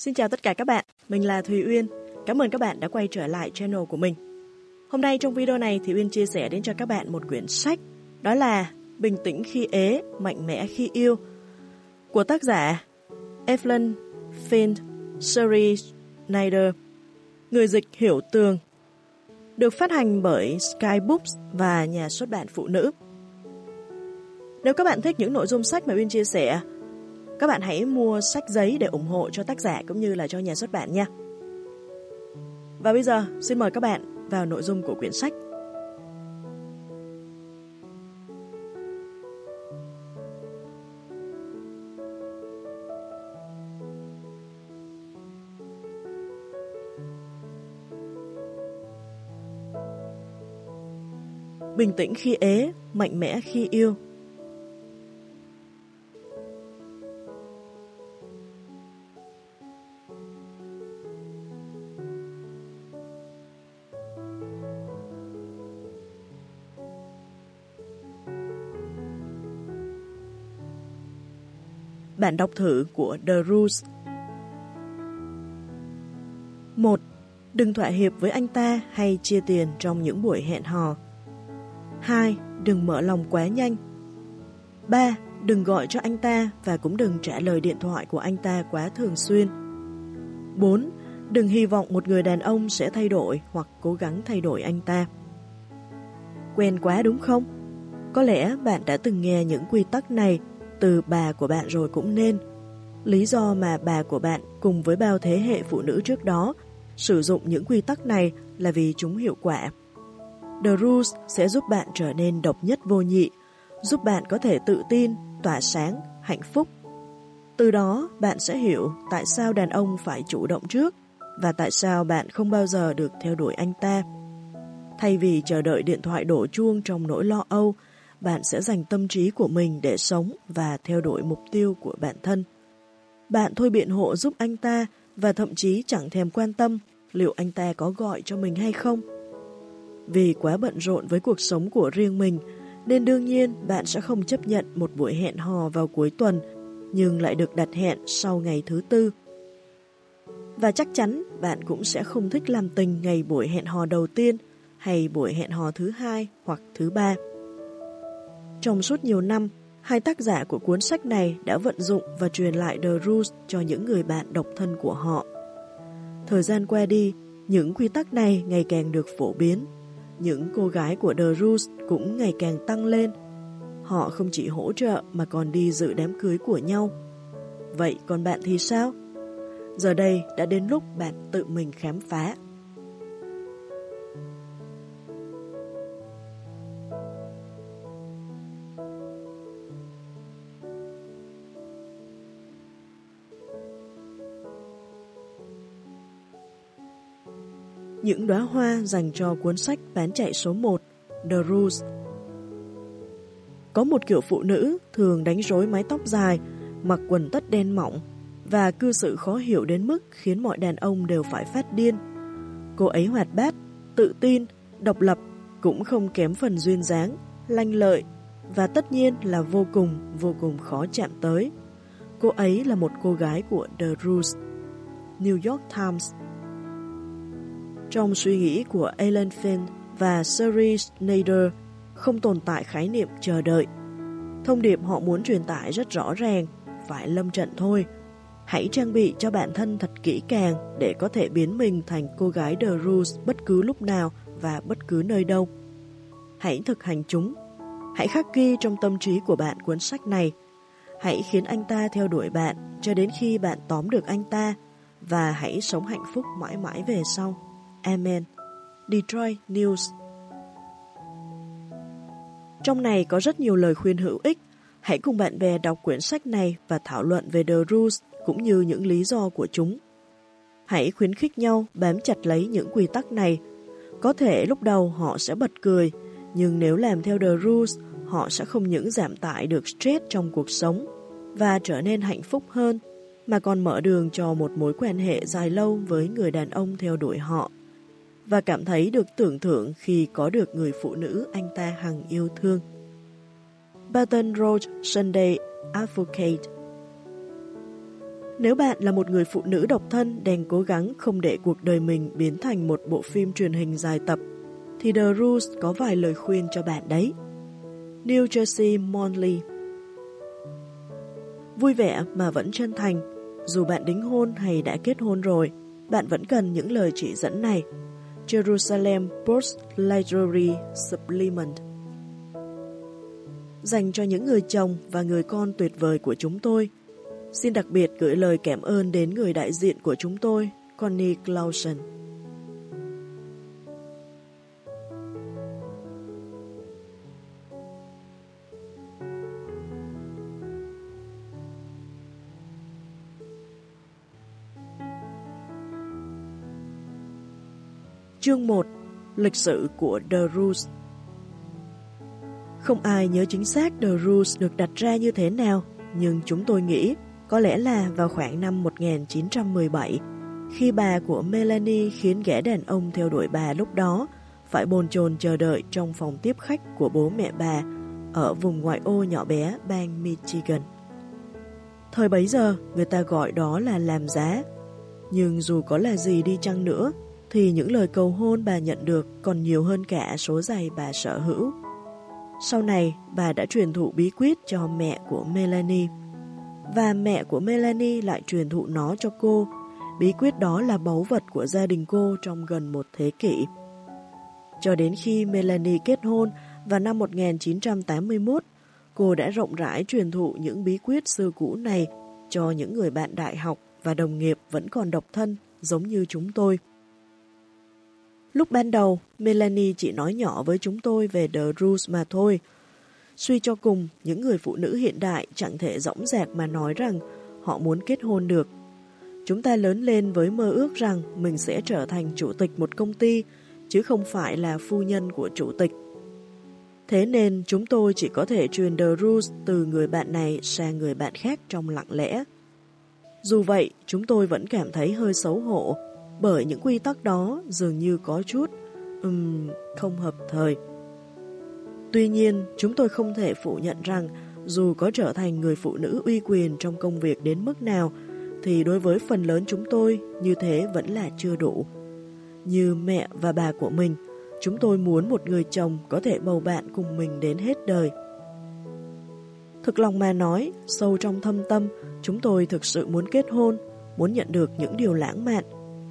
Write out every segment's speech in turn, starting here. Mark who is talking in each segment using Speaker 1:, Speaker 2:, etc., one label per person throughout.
Speaker 1: Xin chào tất cả các bạn, mình là Thùy Uyên. Cảm ơn các bạn đã quay trở lại channel của mình. Hôm nay trong video này thì Uyên chia sẻ đến cho các bạn một quyển sách đó là Bình tĩnh khi ế, mạnh mẽ khi yêu của tác giả Evelyn Finn Sherry Snyder, người dịch Hiểu Tường, được phát hành bởi Skybooks và nhà xuất bản Phụ Nữ. Nếu các bạn thích những nội dung sách mà Uyên chia sẻ, các bạn hãy mua sách giấy để ủng hộ cho tác giả cũng như là cho nhà xuất bản nha. Và bây giờ, xin mời các bạn vào nội dung của quyển sách. Bình tĩnh khi ế, mạnh mẽ khi yêu Bạn đọc thử của The Rules 1. Đừng thỏa hiệp với anh ta hay chia tiền trong những buổi hẹn hò. 2. Đừng mở lòng quá nhanh. 3. Đừng gọi cho anh ta và cũng đừng trả lời điện thoại của anh ta quá thường xuyên. 4. Đừng hy vọng một người đàn ông sẽ thay đổi hoặc cố gắng thay đổi anh ta. Quen quá đúng không? Có lẽ bạn đã từng nghe những quy tắc này từ bà của bạn rồi cũng nên. Lý do mà bà của bạn cùng với bao thế hệ phụ nữ trước đó sử dụng những quy tắc này là vì chúng hiệu quả. The Rules sẽ giúp bạn trở nên độc nhất vô nhị, giúp bạn có thể tự tin, tỏa sáng, hạnh phúc. Từ đó, bạn sẽ hiểu tại sao đàn ông phải chủ động trước và tại sao bạn không bao giờ được theo đuổi anh ta. Thay vì chờ đợi điện thoại đổ chuông trong nỗi lo âu, bạn sẽ dành tâm trí của mình để sống và theo đuổi mục tiêu của bản thân. Bạn thôi biện hộ giúp anh ta và thậm chí chẳng thèm quan tâm liệu anh ta có gọi cho mình hay không. Vì quá bận rộn với cuộc sống của riêng mình, nên đương nhiên bạn sẽ không chấp nhận một buổi hẹn hò vào cuối tuần, nhưng lại được đặt hẹn sau ngày thứ tư. Và chắc chắn bạn cũng sẽ không thích làm tình ngày buổi hẹn hò đầu tiên hay buổi hẹn hò thứ hai hoặc thứ ba. Trong suốt nhiều năm, hai tác giả của cuốn sách này đã vận dụng và truyền lại The Rules cho những người bạn độc thân của họ. Thời gian qua đi, những quy tắc này ngày càng được phổ biến. Những cô gái của The Rules cũng ngày càng tăng lên. Họ không chỉ hỗ trợ mà còn đi dự đám cưới của nhau. Vậy còn bạn thì sao? Giờ đây đã đến lúc bạn tự mình khám phá. Những đóa hoa dành cho cuốn sách bán chạy số 1 The Rules. Có một kiểu phụ nữ thường đánh rối mái tóc dài, mặc quần tất đen mỏng và cư xử khó hiểu đến mức khiến mọi đàn ông đều phải phát điên. Cô ấy hoạt bát, tự tin, độc lập, cũng không kém phần duyên dáng, lanh lợi và tất nhiên là vô cùng, vô cùng khó chạm tới. Cô ấy là một cô gái của The Rules. New York Times trong suy nghĩ của Alan Finn và Sherry Snyder không tồn tại khái niệm chờ đợi. Thông điệp họ muốn truyền tải rất rõ ràng, phải lâm trận thôi. Hãy trang bị cho bản thân thật kỹ càng để có thể biến mình thành cô gái The Rules bất cứ lúc nào và bất cứ nơi đâu. Hãy thực hành chúng. Hãy khắc ghi trong tâm trí của bạn cuốn sách này. Hãy khiến anh ta theo đuổi bạn cho đến khi bạn tóm được anh ta và hãy sống hạnh phúc mãi mãi về sau. Amen. Detroit News Trong này có rất nhiều lời khuyên hữu ích. Hãy cùng bạn bè đọc quyển sách này và thảo luận về The Rules cũng như những lý do của chúng. Hãy khuyến khích nhau bám chặt lấy những quy tắc này. Có thể lúc đầu họ sẽ bật cười, nhưng nếu làm theo The Rules, họ sẽ không những giảm tải được stress trong cuộc sống và trở nên hạnh phúc hơn, mà còn mở đường cho một mối quan hệ dài lâu với người đàn ông theo đuổi họ và cảm thấy được tưởng thưởng khi có được người phụ nữ anh ta hằng yêu thương. Baton Rouge Sunday Advocate Nếu bạn là một người phụ nữ độc thân đang cố gắng không để cuộc đời mình biến thành một bộ phim truyền hình dài tập, thì The Rules có vài lời khuyên cho bạn đấy. New Jersey Monley Vui vẻ mà vẫn chân thành, dù bạn đính hôn hay đã kết hôn rồi, bạn vẫn cần những lời chỉ dẫn này. Jerusalem Post Library Supplement Dành cho những người chồng và người con tuyệt vời của chúng tôi, xin đặc biệt gửi lời cảm ơn đến người đại diện của chúng tôi, Connie Clausen. Chương 1 Lịch sử của The Rules Không ai nhớ chính xác The Rules được đặt ra như thế nào, nhưng chúng tôi nghĩ có lẽ là vào khoảng năm 1917, khi bà của Melanie khiến gã đàn ông theo đuổi bà lúc đó phải bồn chồn chờ đợi trong phòng tiếp khách của bố mẹ bà ở vùng ngoại ô nhỏ bé bang Michigan. Thời bấy giờ, người ta gọi đó là làm giá. Nhưng dù có là gì đi chăng nữa, thì những lời cầu hôn bà nhận được còn nhiều hơn cả số giày bà sở hữu. Sau này, bà đã truyền thụ bí quyết cho mẹ của Melanie. Và mẹ của Melanie lại truyền thụ nó cho cô. Bí quyết đó là báu vật của gia đình cô trong gần một thế kỷ. Cho đến khi Melanie kết hôn vào năm 1981, cô đã rộng rãi truyền thụ những bí quyết xưa cũ này cho những người bạn đại học và đồng nghiệp vẫn còn độc thân giống như chúng tôi. Lúc ban đầu, Melanie chỉ nói nhỏ với chúng tôi về The Rules mà thôi. Suy cho cùng, những người phụ nữ hiện đại chẳng thể dõng dạc mà nói rằng họ muốn kết hôn được. Chúng ta lớn lên với mơ ước rằng mình sẽ trở thành chủ tịch một công ty, chứ không phải là phu nhân của chủ tịch. Thế nên chúng tôi chỉ có thể truyền The Rules từ người bạn này sang người bạn khác trong lặng lẽ. Dù vậy, chúng tôi vẫn cảm thấy hơi xấu hổ bởi những quy tắc đó dường như có chút um, không hợp thời. Tuy nhiên, chúng tôi không thể phủ nhận rằng dù có trở thành người phụ nữ uy quyền trong công việc đến mức nào, thì đối với phần lớn chúng tôi như thế vẫn là chưa đủ. Như mẹ và bà của mình, chúng tôi muốn một người chồng có thể bầu bạn cùng mình đến hết đời. Thực lòng mà nói, sâu trong thâm tâm, chúng tôi thực sự muốn kết hôn, muốn nhận được những điều lãng mạn,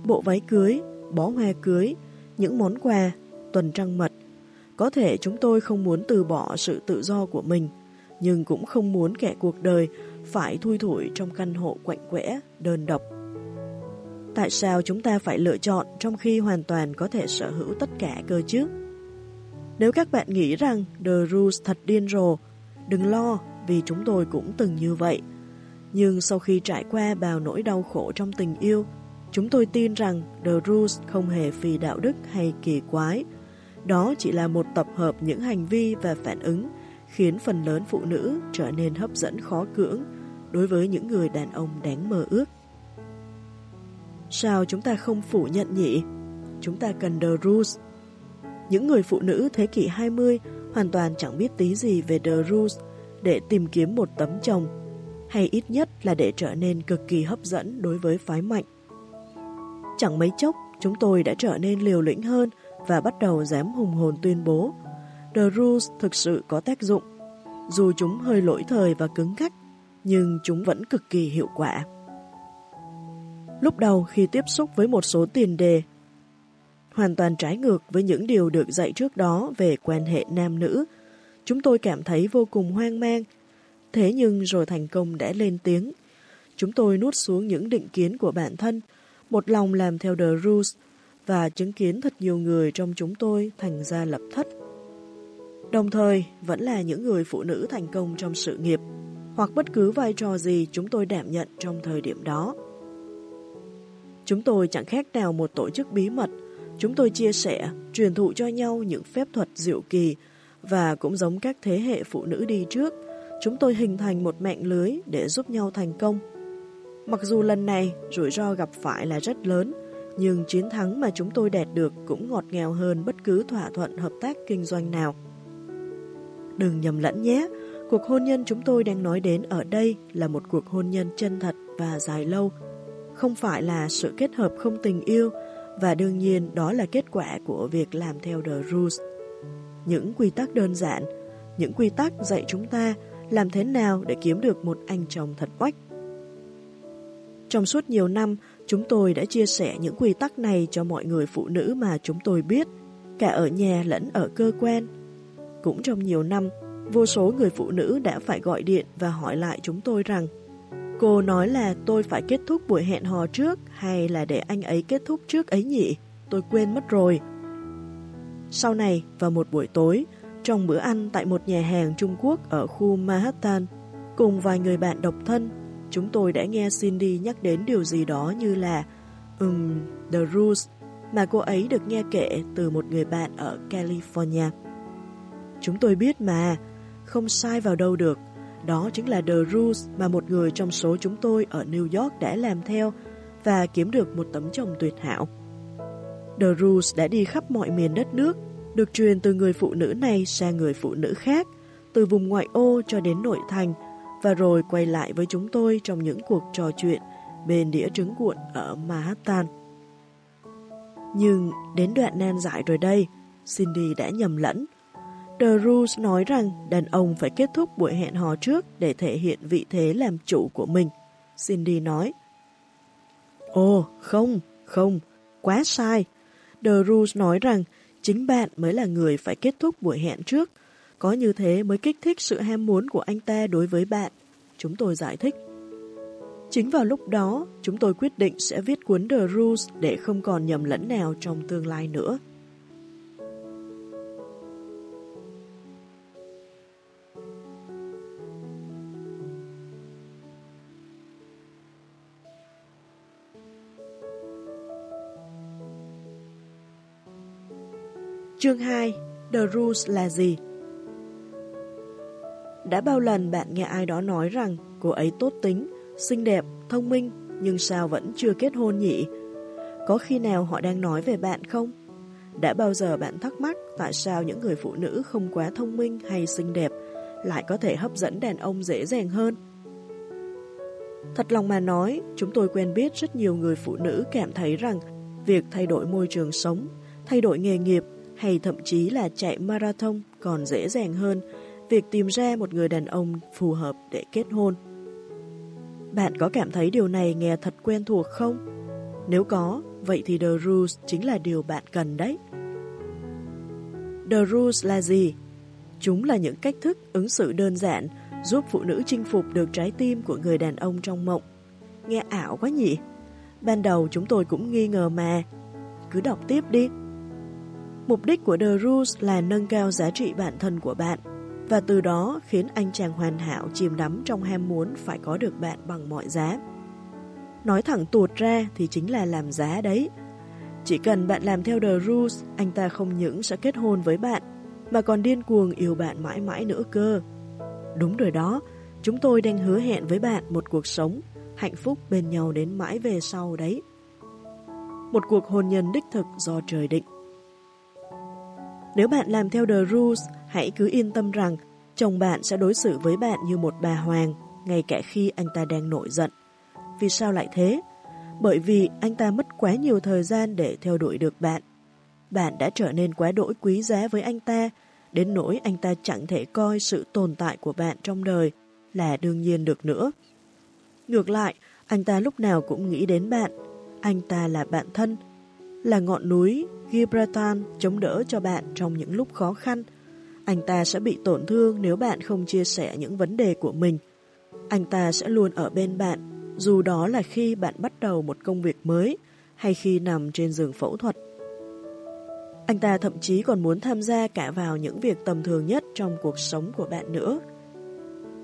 Speaker 1: bộ váy cưới, bó hoa cưới, những món quà, tuần trăng mật. Có thể chúng tôi không muốn từ bỏ sự tự do của mình, nhưng cũng không muốn kẻ cuộc đời phải thui thủi trong căn hộ quạnh quẽ, đơn độc. Tại sao chúng ta phải lựa chọn trong khi hoàn toàn có thể sở hữu tất cả cơ chứ? Nếu các bạn nghĩ rằng The Rules thật điên rồ, đừng lo vì chúng tôi cũng từng như vậy. Nhưng sau khi trải qua bao nỗi đau khổ trong tình yêu, Chúng tôi tin rằng The Rules không hề phi đạo đức hay kỳ quái. Đó chỉ là một tập hợp những hành vi và phản ứng khiến phần lớn phụ nữ trở nên hấp dẫn khó cưỡng đối với những người đàn ông đáng mơ ước. Sao chúng ta không phủ nhận nhỉ? Chúng ta cần The Rules. Những người phụ nữ thế kỷ 20 hoàn toàn chẳng biết tí gì về The Rules để tìm kiếm một tấm chồng, hay ít nhất là để trở nên cực kỳ hấp dẫn đối với phái mạnh. Chẳng mấy chốc, chúng tôi đã trở nên liều lĩnh hơn và bắt đầu dám hùng hồn tuyên bố The Rules thực sự có tác dụng. Dù chúng hơi lỗi thời và cứng cắc, nhưng chúng vẫn cực kỳ hiệu quả. Lúc đầu khi tiếp xúc với một số tiền đề, hoàn toàn trái ngược với những điều được dạy trước đó về quan hệ nam nữ, chúng tôi cảm thấy vô cùng hoang mang. Thế nhưng rồi thành công đã lên tiếng. Chúng tôi nuốt xuống những định kiến của bản thân, một lòng làm theo The Rules và chứng kiến thật nhiều người trong chúng tôi thành ra lập thất. Đồng thời, vẫn là những người phụ nữ thành công trong sự nghiệp hoặc bất cứ vai trò gì chúng tôi đảm nhận trong thời điểm đó. Chúng tôi chẳng khác nào một tổ chức bí mật, chúng tôi chia sẻ, truyền thụ cho nhau những phép thuật diệu kỳ và cũng giống các thế hệ phụ nữ đi trước, chúng tôi hình thành một mạng lưới để giúp nhau thành công Mặc dù lần này rủi ro gặp phải là rất lớn, nhưng chiến thắng mà chúng tôi đạt được cũng ngọt ngào hơn bất cứ thỏa thuận hợp tác kinh doanh nào. Đừng nhầm lẫn nhé, cuộc hôn nhân chúng tôi đang nói đến ở đây là một cuộc hôn nhân chân thật và dài lâu, không phải là sự kết hợp không tình yêu, và đương nhiên đó là kết quả của việc làm theo The Rules. Những quy tắc đơn giản, những quy tắc dạy chúng ta làm thế nào để kiếm được một anh chồng thật oách. Trong suốt nhiều năm, chúng tôi đã chia sẻ những quy tắc này cho mọi người phụ nữ mà chúng tôi biết, cả ở nhà lẫn ở cơ quan. Cũng trong nhiều năm, vô số người phụ nữ đã phải gọi điện và hỏi lại chúng tôi rằng Cô nói là tôi phải kết thúc buổi hẹn hò trước hay là để anh ấy kết thúc trước ấy nhỉ? Tôi quên mất rồi. Sau này, vào một buổi tối, trong bữa ăn tại một nhà hàng Trung Quốc ở khu Manhattan, cùng vài người bạn độc thân, chúng tôi đã nghe Cindy nhắc đến điều gì đó như là um, The Rules mà cô ấy được nghe kể từ một người bạn ở California. Chúng tôi biết mà, không sai vào đâu được. Đó chính là The Rules mà một người trong số chúng tôi ở New York đã làm theo và kiếm được một tấm chồng tuyệt hảo. The Rules đã đi khắp mọi miền đất nước, được truyền từ người phụ nữ này sang người phụ nữ khác, từ vùng ngoại ô cho đến nội thành, và rồi quay lại với chúng tôi trong những cuộc trò chuyện bên đĩa trứng cuộn ở Manhattan. Nhưng đến đoạn nan giải rồi đây, Cindy đã nhầm lẫn. The Rules nói rằng đàn ông phải kết thúc buổi hẹn hò trước để thể hiện vị thế làm chủ của mình. Cindy nói. Ồ, không, không, quá sai. The Rules nói rằng chính bạn mới là người phải kết thúc buổi hẹn trước. Có như thế mới kích thích sự ham muốn của anh ta đối với bạn. Chúng tôi giải thích. Chính vào lúc đó, chúng tôi quyết định sẽ viết cuốn The Rules để không còn nhầm lẫn nào trong tương lai nữa. Chương 2 The Rules là gì? Đã bao lần bạn nghe ai đó nói rằng cô ấy tốt tính, xinh đẹp, thông minh nhưng sao vẫn chưa kết hôn nhỉ? Có khi nào họ đang nói về bạn không? Đã bao giờ bạn thắc mắc tại sao những người phụ nữ không quá thông minh hay xinh đẹp lại có thể hấp dẫn đàn ông dễ dàng hơn? Thật lòng mà nói, chúng tôi quen biết rất nhiều người phụ nữ cảm thấy rằng việc thay đổi môi trường sống, thay đổi nghề nghiệp hay thậm chí là chạy marathon còn dễ dàng hơn việc tìm ra một người đàn ông phù hợp để kết hôn. Bạn có cảm thấy điều này nghe thật quen thuộc không? Nếu có, vậy thì The Rules chính là điều bạn cần đấy. The Rules là gì? Chúng là những cách thức ứng xử đơn giản giúp phụ nữ chinh phục được trái tim của người đàn ông trong mộng. Nghe ảo quá nhỉ? Ban đầu chúng tôi cũng nghi ngờ mà. Cứ đọc tiếp đi. Mục đích của The Rules là nâng cao giá trị bản thân của bạn và từ đó khiến anh chàng hoàn hảo chìm đắm trong ham muốn phải có được bạn bằng mọi giá. Nói thẳng tuột ra thì chính là làm giá đấy. Chỉ cần bạn làm theo The Rules, anh ta không những sẽ kết hôn với bạn, mà còn điên cuồng yêu bạn mãi mãi nữa cơ. Đúng rồi đó, chúng tôi đang hứa hẹn với bạn một cuộc sống hạnh phúc bên nhau đến mãi về sau đấy. Một cuộc hôn nhân đích thực do trời định. Nếu bạn làm theo The Rules, hãy cứ yên tâm rằng chồng bạn sẽ đối xử với bạn như một bà hoàng, ngay cả khi anh ta đang nổi giận. Vì sao lại thế? Bởi vì anh ta mất quá nhiều thời gian để theo đuổi được bạn. Bạn đã trở nên quá đỗi quý giá với anh ta, đến nỗi anh ta chẳng thể coi sự tồn tại của bạn trong đời là đương nhiên được nữa. Ngược lại, anh ta lúc nào cũng nghĩ đến bạn. Anh ta là bạn thân, là ngọn núi Gibraltar chống đỡ cho bạn trong những lúc khó khăn. Anh ta sẽ bị tổn thương nếu bạn không chia sẻ những vấn đề của mình. Anh ta sẽ luôn ở bên bạn, dù đó là khi bạn bắt đầu một công việc mới hay khi nằm trên giường phẫu thuật. Anh ta thậm chí còn muốn tham gia cả vào những việc tầm thường nhất trong cuộc sống của bạn nữa.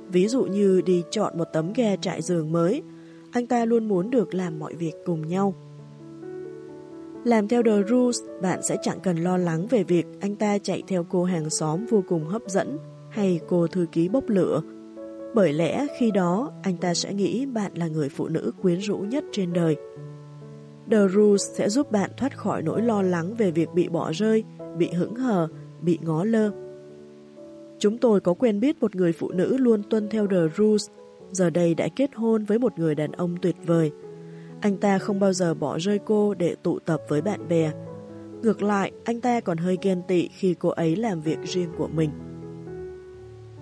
Speaker 1: Ví dụ như đi chọn một tấm ghe trại giường mới, anh ta luôn muốn được làm mọi việc cùng nhau. Làm theo The Rules, bạn sẽ chẳng cần lo lắng về việc anh ta chạy theo cô hàng xóm vô cùng hấp dẫn hay cô thư ký bốc lửa. Bởi lẽ khi đó anh ta sẽ nghĩ bạn là người phụ nữ quyến rũ nhất trên đời. The Rules sẽ giúp bạn thoát khỏi nỗi lo lắng về việc bị bỏ rơi, bị hững hờ, bị ngó lơ. Chúng tôi có quen biết một người phụ nữ luôn tuân theo The Rules, giờ đây đã kết hôn với một người đàn ông tuyệt vời. Anh ta không bao giờ bỏ rơi cô để tụ tập với bạn bè. Ngược lại, anh ta còn hơi ghen tị khi cô ấy làm việc riêng của mình.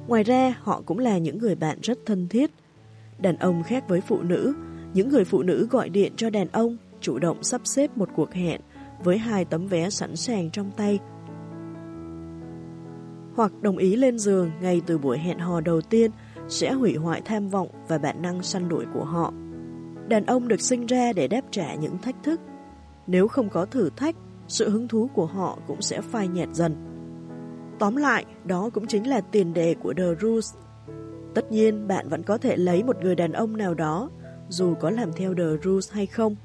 Speaker 1: Ngoài ra, họ cũng là những người bạn rất thân thiết. Đàn ông khác với phụ nữ, những người phụ nữ gọi điện cho đàn ông, chủ động sắp xếp một cuộc hẹn với hai tấm vé sẵn sàng trong tay. Hoặc đồng ý lên giường ngay từ buổi hẹn hò đầu tiên sẽ hủy hoại tham vọng và bản năng săn đuổi của họ. Đàn ông được sinh ra để đáp trả những thách thức. Nếu không có thử thách, sự hứng thú của họ cũng sẽ phai nhạt dần. Tóm lại, đó cũng chính là tiền đề của The Rules. Tất nhiên, bạn vẫn có thể lấy một người đàn ông nào đó, dù có làm theo The Rules hay không.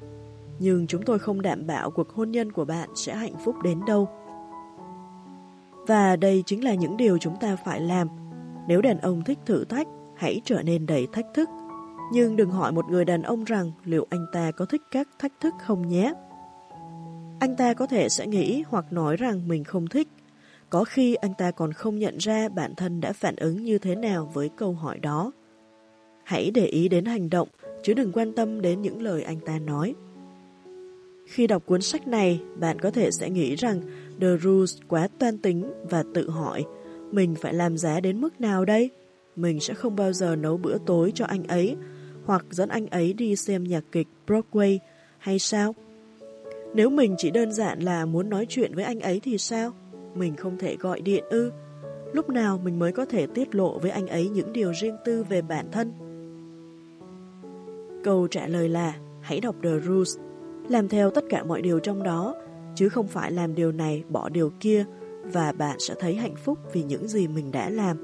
Speaker 1: Nhưng chúng tôi không đảm bảo cuộc hôn nhân của bạn sẽ hạnh phúc đến đâu. Và đây chính là những điều chúng ta phải làm. Nếu đàn ông thích thử thách, hãy trở nên đầy thách thức. Nhưng đừng hỏi một người đàn ông rằng liệu anh ta có thích các thách thức không nhé. Anh ta có thể sẽ nghĩ hoặc nói rằng mình không thích. Có khi anh ta còn không nhận ra bản thân đã phản ứng như thế nào với câu hỏi đó. Hãy để ý đến hành động, chứ đừng quan tâm đến những lời anh ta nói. Khi đọc cuốn sách này, bạn có thể sẽ nghĩ rằng The Rules quá toan tính và tự hỏi mình phải làm giá đến mức nào đây? Mình sẽ không bao giờ nấu bữa tối cho anh ấy hoặc dẫn anh ấy đi xem nhạc kịch Broadway hay sao? Nếu mình chỉ đơn giản là muốn nói chuyện với anh ấy thì sao? Mình không thể gọi điện ư? Lúc nào mình mới có thể tiết lộ với anh ấy những điều riêng tư về bản thân? Câu trả lời là hãy đọc The Rules, làm theo tất cả mọi điều trong đó, chứ không phải làm điều này bỏ điều kia và bạn sẽ thấy hạnh phúc vì những gì mình đã làm.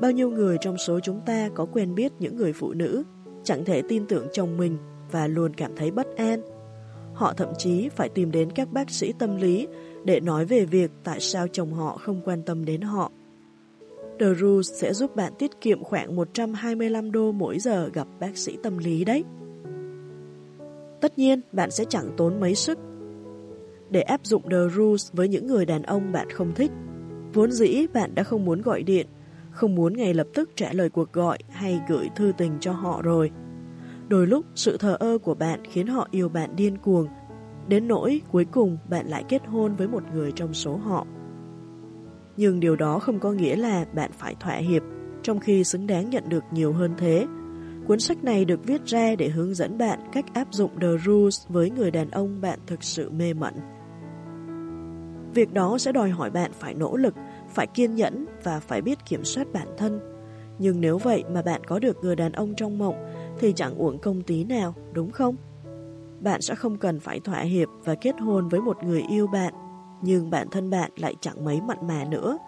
Speaker 1: Bao nhiêu người trong số chúng ta có quen biết những người phụ nữ chẳng thể tin tưởng chồng mình và luôn cảm thấy bất an. Họ thậm chí phải tìm đến các bác sĩ tâm lý để nói về việc tại sao chồng họ không quan tâm đến họ. The Rules sẽ giúp bạn tiết kiệm khoảng 125 đô mỗi giờ gặp bác sĩ tâm lý đấy. Tất nhiên, bạn sẽ chẳng tốn mấy sức để áp dụng The Rules với những người đàn ông bạn không thích. Vốn dĩ bạn đã không muốn gọi điện, không muốn ngay lập tức trả lời cuộc gọi hay gửi thư tình cho họ rồi. Đôi lúc sự thờ ơ của bạn khiến họ yêu bạn điên cuồng, đến nỗi cuối cùng bạn lại kết hôn với một người trong số họ. Nhưng điều đó không có nghĩa là bạn phải thỏa hiệp, trong khi xứng đáng nhận được nhiều hơn thế. Cuốn sách này được viết ra để hướng dẫn bạn cách áp dụng The Rules với người đàn ông bạn thực sự mê mẩn. Việc đó sẽ đòi hỏi bạn phải nỗ lực, phải kiên nhẫn và phải biết kiểm soát bản thân. Nhưng nếu vậy mà bạn có được người đàn ông trong mộng thì chẳng uổng công tí nào, đúng không? Bạn sẽ không cần phải thỏa hiệp và kết hôn với một người yêu bạn, nhưng bản thân bạn lại chẳng mấy mặn mà nữa.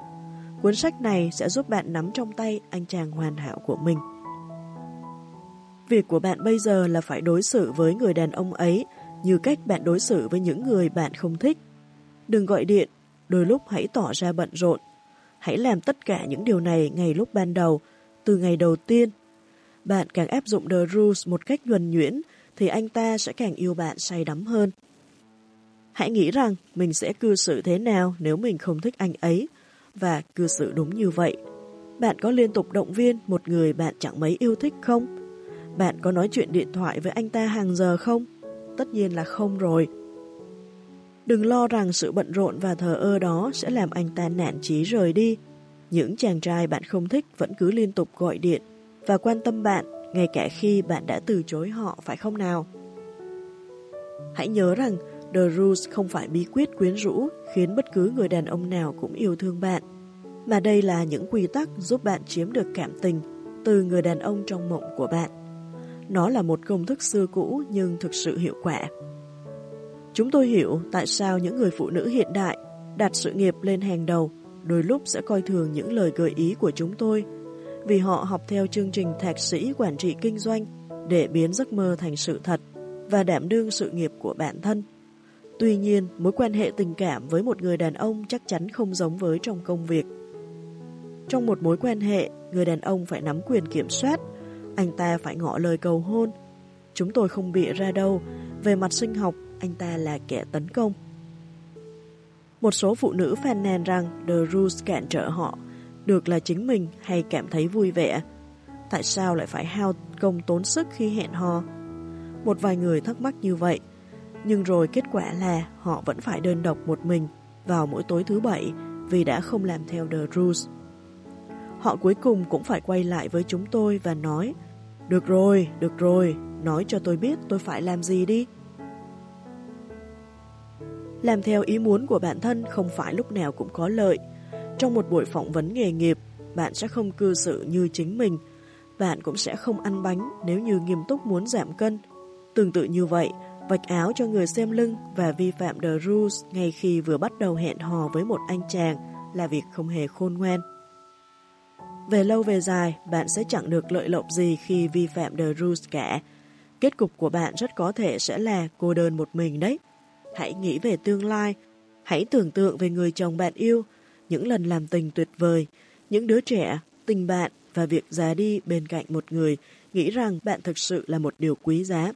Speaker 1: Cuốn sách này sẽ giúp bạn nắm trong tay anh chàng hoàn hảo của mình. Việc của bạn bây giờ là phải đối xử với người đàn ông ấy như cách bạn đối xử với những người bạn không thích. Đừng gọi điện, đôi lúc hãy tỏ ra bận rộn. Hãy làm tất cả những điều này ngay lúc ban đầu, từ ngày đầu tiên. Bạn càng áp dụng The Rules một cách nhuần nhuyễn, thì anh ta sẽ càng yêu bạn say đắm hơn. Hãy nghĩ rằng mình sẽ cư xử thế nào nếu mình không thích anh ấy, và cư xử đúng như vậy. Bạn có liên tục động viên một người bạn chẳng mấy yêu thích không? Bạn có nói chuyện điện thoại với anh ta hàng giờ không? Tất nhiên là không rồi. Đừng lo rằng sự bận rộn và thờ ơ đó sẽ làm anh ta nản chí rời đi. Những chàng trai bạn không thích vẫn cứ liên tục gọi điện và quan tâm bạn ngay cả khi bạn đã từ chối họ phải không nào? Hãy nhớ rằng The Rules không phải bí quyết quyến rũ khiến bất cứ người đàn ông nào cũng yêu thương bạn, mà đây là những quy tắc giúp bạn chiếm được cảm tình từ người đàn ông trong mộng của bạn. Nó là một công thức xưa cũ nhưng thực sự hiệu quả. Chúng tôi hiểu tại sao những người phụ nữ hiện đại đặt sự nghiệp lên hàng đầu, đôi lúc sẽ coi thường những lời gợi ý của chúng tôi, vì họ học theo chương trình thạc sĩ quản trị kinh doanh để biến giấc mơ thành sự thật và đảm đương sự nghiệp của bản thân. Tuy nhiên, mối quan hệ tình cảm với một người đàn ông chắc chắn không giống với trong công việc. Trong một mối quan hệ, người đàn ông phải nắm quyền kiểm soát, anh ta phải ngỏ lời cầu hôn. Chúng tôi không bị ra đâu, về mặt sinh học, anh ta là kẻ tấn công. Một số phụ nữ phàn nàn rằng The Rules cản trở họ, được là chính mình hay cảm thấy vui vẻ. Tại sao lại phải hao công tốn sức khi hẹn hò? Một vài người thắc mắc như vậy, nhưng rồi kết quả là họ vẫn phải đơn độc một mình vào mỗi tối thứ bảy vì đã không làm theo The Rules. Họ cuối cùng cũng phải quay lại với chúng tôi và nói Được rồi, được rồi, nói cho tôi biết tôi phải làm gì đi. Làm theo ý muốn của bản thân không phải lúc nào cũng có lợi. Trong một buổi phỏng vấn nghề nghiệp, bạn sẽ không cư xử như chính mình. Bạn cũng sẽ không ăn bánh nếu như nghiêm túc muốn giảm cân. Tương tự như vậy, vạch áo cho người xem lưng và vi phạm the rules ngay khi vừa bắt đầu hẹn hò với một anh chàng là việc không hề khôn ngoan. Về lâu về dài, bạn sẽ chẳng được lợi lộc gì khi vi phạm the rules cả. Kết cục của bạn rất có thể sẽ là cô đơn một mình đấy. Hãy nghĩ về tương lai, hãy tưởng tượng về người chồng bạn yêu, những lần làm tình tuyệt vời, những đứa trẻ, tình bạn và việc già đi bên cạnh một người, nghĩ rằng bạn thực sự là một điều quý giá.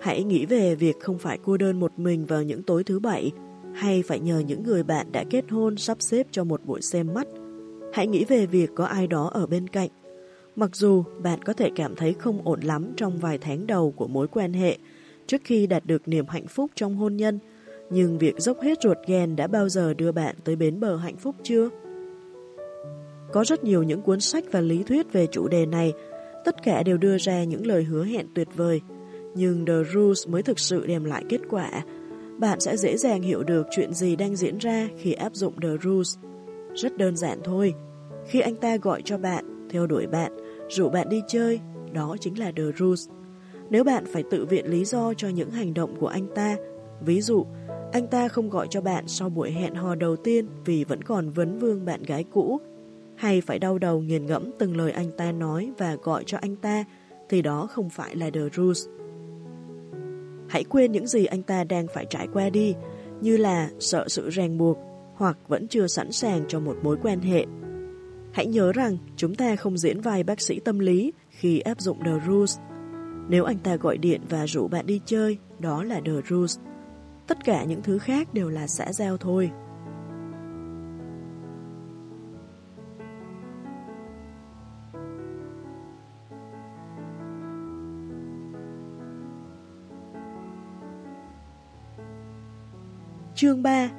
Speaker 1: Hãy nghĩ về việc không phải cô đơn một mình vào những tối thứ bảy, hay phải nhờ những người bạn đã kết hôn sắp xếp cho một buổi xem mắt. Hãy nghĩ về việc có ai đó ở bên cạnh. Mặc dù bạn có thể cảm thấy không ổn lắm trong vài tháng đầu của mối quan hệ, trước khi đạt được niềm hạnh phúc trong hôn nhân, nhưng việc dốc hết ruột ghen đã bao giờ đưa bạn tới bến bờ hạnh phúc chưa? Có rất nhiều những cuốn sách và lý thuyết về chủ đề này, tất cả đều đưa ra những lời hứa hẹn tuyệt vời, nhưng The Rules mới thực sự đem lại kết quả. Bạn sẽ dễ dàng hiểu được chuyện gì đang diễn ra khi áp dụng The Rules. Rất đơn giản thôi. Khi anh ta gọi cho bạn, theo đuổi bạn, rủ bạn đi chơi, đó chính là The Rules. Nếu bạn phải tự viện lý do cho những hành động của anh ta, ví dụ, anh ta không gọi cho bạn sau buổi hẹn hò đầu tiên vì vẫn còn vấn vương bạn gái cũ, hay phải đau đầu nghiền ngẫm từng lời anh ta nói và gọi cho anh ta, thì đó không phải là The Rules. Hãy quên những gì anh ta đang phải trải qua đi, như là sợ sự ràng buộc hoặc vẫn chưa sẵn sàng cho một mối quan hệ. Hãy nhớ rằng chúng ta không diễn vai bác sĩ tâm lý khi áp dụng The Rules. Nếu anh ta gọi điện và rủ bạn đi chơi, đó là The Rules. Tất cả những thứ khác đều là xã giao thôi. Chương 3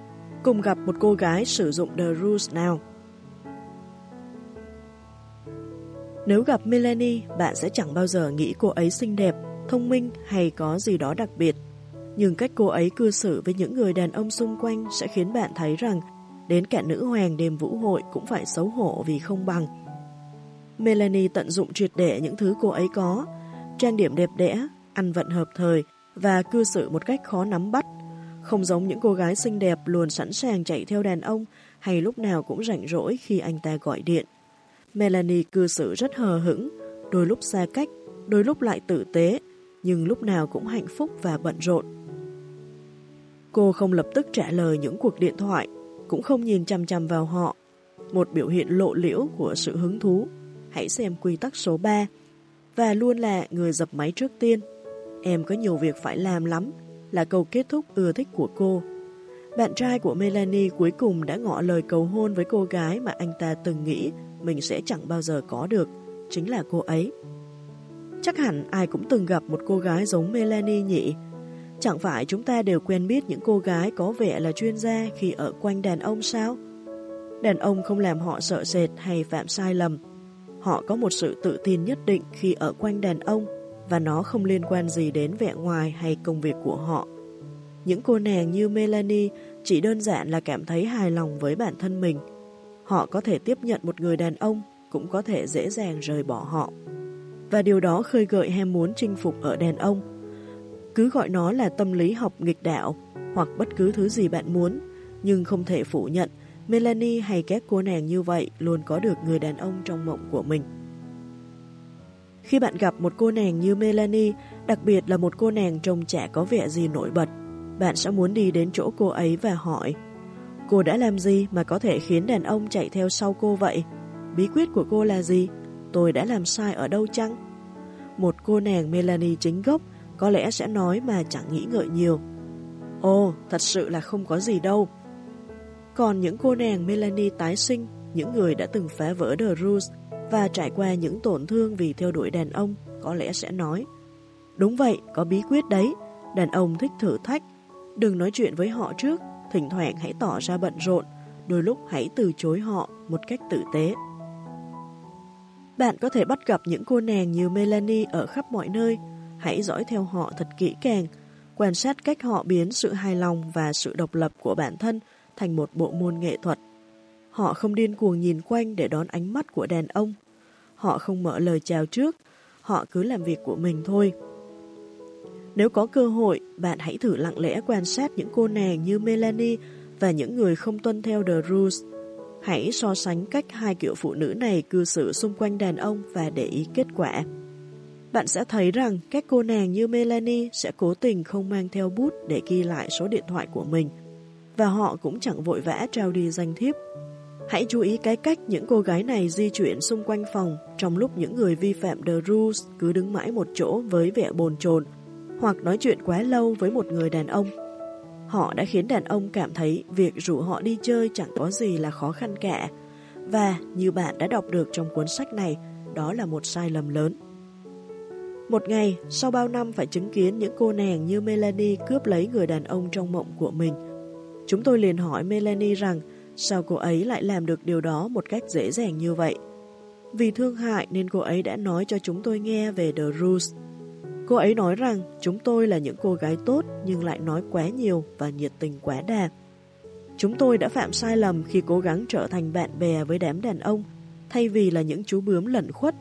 Speaker 1: Cùng gặp một cô gái sử dụng The Rules nào Nếu gặp Melanie, bạn sẽ chẳng bao giờ nghĩ cô ấy xinh đẹp, thông minh hay có gì đó đặc biệt. Nhưng cách cô ấy cư xử với những người đàn ông xung quanh sẽ khiến bạn thấy rằng đến cả nữ hoàng đêm vũ hội cũng phải xấu hổ vì không bằng. Melanie tận dụng triệt để những thứ cô ấy có, trang điểm đẹp đẽ, ăn vận hợp thời và cư xử một cách khó nắm bắt không giống những cô gái xinh đẹp luôn sẵn sàng chạy theo đàn ông hay lúc nào cũng rảnh rỗi khi anh ta gọi điện. Melanie cư xử rất hờ hững, đôi lúc xa cách, đôi lúc lại tử tế, nhưng lúc nào cũng hạnh phúc và bận rộn. Cô không lập tức trả lời những cuộc điện thoại, cũng không nhìn chăm chăm vào họ. Một biểu hiện lộ liễu của sự hứng thú. Hãy xem quy tắc số 3. Và luôn là người dập máy trước tiên. Em có nhiều việc phải làm lắm, là câu kết thúc ưa thích của cô. Bạn trai của Melanie cuối cùng đã ngỏ lời cầu hôn với cô gái mà anh ta từng nghĩ mình sẽ chẳng bao giờ có được, chính là cô ấy. Chắc hẳn ai cũng từng gặp một cô gái giống Melanie nhỉ? Chẳng phải chúng ta đều quen biết những cô gái có vẻ là chuyên gia khi ở quanh đàn ông sao? Đàn ông không làm họ sợ sệt hay phạm sai lầm. Họ có một sự tự tin nhất định khi ở quanh đàn ông và nó không liên quan gì đến vẻ ngoài hay công việc của họ. Những cô nàng như Melanie chỉ đơn giản là cảm thấy hài lòng với bản thân mình. Họ có thể tiếp nhận một người đàn ông, cũng có thể dễ dàng rời bỏ họ. Và điều đó khơi gợi ham muốn chinh phục ở đàn ông. Cứ gọi nó là tâm lý học nghịch đạo, hoặc bất cứ thứ gì bạn muốn, nhưng không thể phủ nhận Melanie hay các cô nàng như vậy luôn có được người đàn ông trong mộng của mình. Khi bạn gặp một cô nàng như Melanie, đặc biệt là một cô nàng trông trẻ có vẻ gì nổi bật, bạn sẽ muốn đi đến chỗ cô ấy và hỏi Cô đã làm gì mà có thể khiến đàn ông chạy theo sau cô vậy? Bí quyết của cô là gì? Tôi đã làm sai ở đâu chăng? Một cô nàng Melanie chính gốc có lẽ sẽ nói mà chẳng nghĩ ngợi nhiều. Ồ, thật sự là không có gì đâu. Còn những cô nàng Melanie tái sinh những người đã từng phá vỡ The Rules và trải qua những tổn thương vì theo đuổi đàn ông có lẽ sẽ nói Đúng vậy, có bí quyết đấy. Đàn ông thích thử thách. Đừng nói chuyện với họ trước, thỉnh thoảng hãy tỏ ra bận rộn, đôi lúc hãy từ chối họ một cách tử tế. Bạn có thể bắt gặp những cô nàng như Melanie ở khắp mọi nơi. Hãy dõi theo họ thật kỹ càng, quan sát cách họ biến sự hài lòng và sự độc lập của bản thân thành một bộ môn nghệ thuật. Họ không điên cuồng nhìn quanh để đón ánh mắt của đàn ông. Họ không mở lời chào trước, họ cứ làm việc của mình thôi. Nếu có cơ hội, bạn hãy thử lặng lẽ quan sát những cô nàng như Melanie và những người không tuân theo The Rules. Hãy so sánh cách hai kiểu phụ nữ này cư xử xung quanh đàn ông và để ý kết quả. Bạn sẽ thấy rằng các cô nàng như Melanie sẽ cố tình không mang theo bút để ghi lại số điện thoại của mình và họ cũng chẳng vội vã trao đi danh thiếp. Hãy chú ý cái cách những cô gái này di chuyển xung quanh phòng trong lúc những người vi phạm The Rules cứ đứng mãi một chỗ với vẻ bồn chồn hoặc nói chuyện quá lâu với một người đàn ông. Họ đã khiến đàn ông cảm thấy việc rủ họ đi chơi chẳng có gì là khó khăn cả. Và như bạn đã đọc được trong cuốn sách này, đó là một sai lầm lớn. Một ngày, sau bao năm phải chứng kiến những cô nàng như Melanie cướp lấy người đàn ông trong mộng của mình, chúng tôi liền hỏi Melanie rằng sao cô ấy lại làm được điều đó một cách dễ dàng như vậy. Vì thương hại nên cô ấy đã nói cho chúng tôi nghe về The Rules. Cô ấy nói rằng chúng tôi là những cô gái tốt nhưng lại nói quá nhiều và nhiệt tình quá đà. Chúng tôi đã phạm sai lầm khi cố gắng trở thành bạn bè với đám đàn ông thay vì là những chú bướm lẩn khuất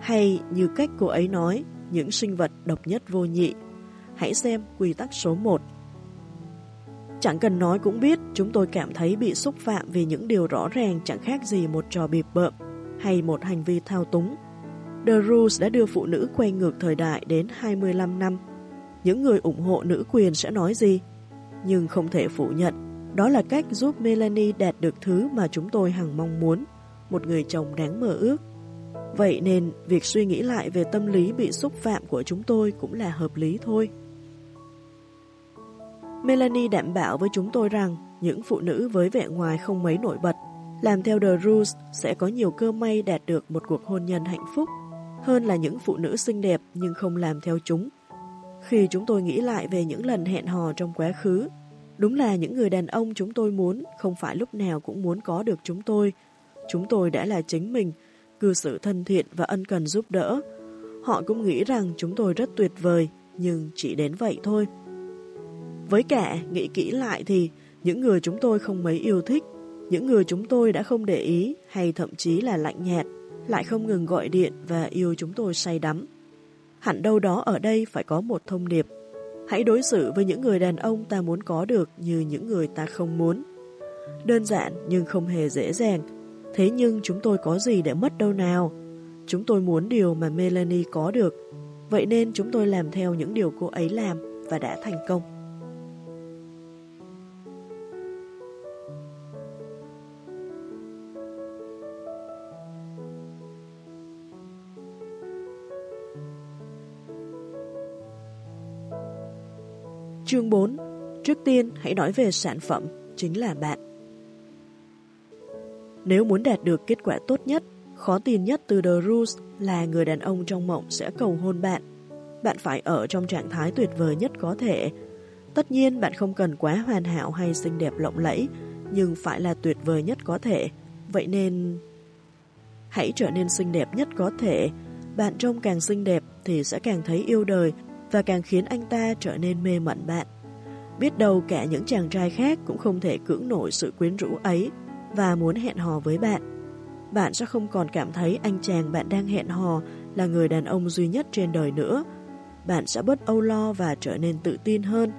Speaker 1: hay như cách cô ấy nói, những sinh vật độc nhất vô nhị. Hãy xem quy tắc số 1. Chẳng cần nói cũng biết chúng tôi cảm thấy bị xúc phạm vì những điều rõ ràng chẳng khác gì một trò bịp bợm hay một hành vi thao túng The Rules đã đưa phụ nữ quay ngược thời đại đến 25 năm. Những người ủng hộ nữ quyền sẽ nói gì? Nhưng không thể phủ nhận, đó là cách giúp Melanie đạt được thứ mà chúng tôi hằng mong muốn, một người chồng đáng mơ ước. Vậy nên, việc suy nghĩ lại về tâm lý bị xúc phạm của chúng tôi cũng là hợp lý thôi. Melanie đảm bảo với chúng tôi rằng những phụ nữ với vẻ ngoài không mấy nổi bật làm theo The Rules sẽ có nhiều cơ may đạt được một cuộc hôn nhân hạnh phúc hơn là những phụ nữ xinh đẹp nhưng không làm theo chúng. Khi chúng tôi nghĩ lại về những lần hẹn hò trong quá khứ, đúng là những người đàn ông chúng tôi muốn không phải lúc nào cũng muốn có được chúng tôi. Chúng tôi đã là chính mình, cư xử thân thiện và ân cần giúp đỡ. Họ cũng nghĩ rằng chúng tôi rất tuyệt vời, nhưng chỉ đến vậy thôi. Với cả, nghĩ kỹ lại thì những người chúng tôi không mấy yêu thích, những người chúng tôi đã không để ý hay thậm chí là lạnh nhạt, lại không ngừng gọi điện và yêu chúng tôi say đắm. Hẳn đâu đó ở đây phải có một thông điệp. Hãy đối xử với những người đàn ông ta muốn có được như những người ta không muốn. Đơn giản nhưng không hề dễ dàng. Thế nhưng chúng tôi có gì để mất đâu nào. Chúng tôi muốn điều mà Melanie có được. Vậy nên chúng tôi làm theo những điều cô ấy làm và đã thành công. Chương 4 Trước tiên hãy nói về sản phẩm, chính là bạn. Nếu muốn đạt được kết quả tốt nhất, khó tin nhất từ The Rules là người đàn ông trong mộng sẽ cầu hôn bạn. Bạn phải ở trong trạng thái tuyệt vời nhất có thể. Tất nhiên bạn không cần quá hoàn hảo hay xinh đẹp lộng lẫy, nhưng phải là tuyệt vời nhất có thể. Vậy nên... Hãy trở nên xinh đẹp nhất có thể. Bạn trông càng xinh đẹp thì sẽ càng thấy yêu đời và càng khiến anh ta trở nên mê mẩn bạn. Biết đâu cả những chàng trai khác cũng không thể cưỡng nổi sự quyến rũ ấy và muốn hẹn hò với bạn. Bạn sẽ không còn cảm thấy anh chàng bạn đang hẹn hò là người đàn ông duy nhất trên đời nữa. Bạn sẽ bớt âu lo và trở nên tự tin hơn.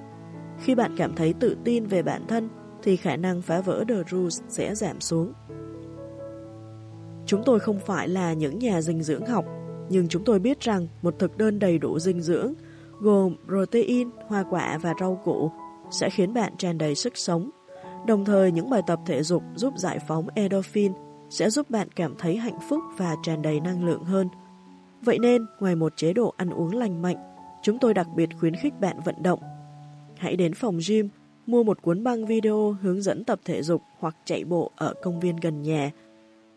Speaker 1: Khi bạn cảm thấy tự tin về bản thân thì khả năng phá vỡ The Rules sẽ giảm xuống. Chúng tôi không phải là những nhà dinh dưỡng học, nhưng chúng tôi biết rằng một thực đơn đầy đủ dinh dưỡng gồm protein, hoa quả và rau củ sẽ khiến bạn tràn đầy sức sống. Đồng thời những bài tập thể dục giúp giải phóng endorphin sẽ giúp bạn cảm thấy hạnh phúc và tràn đầy năng lượng hơn. Vậy nên, ngoài một chế độ ăn uống lành mạnh, chúng tôi đặc biệt khuyến khích bạn vận động. Hãy đến phòng gym, mua một cuốn băng video hướng dẫn tập thể dục hoặc chạy bộ ở công viên gần nhà.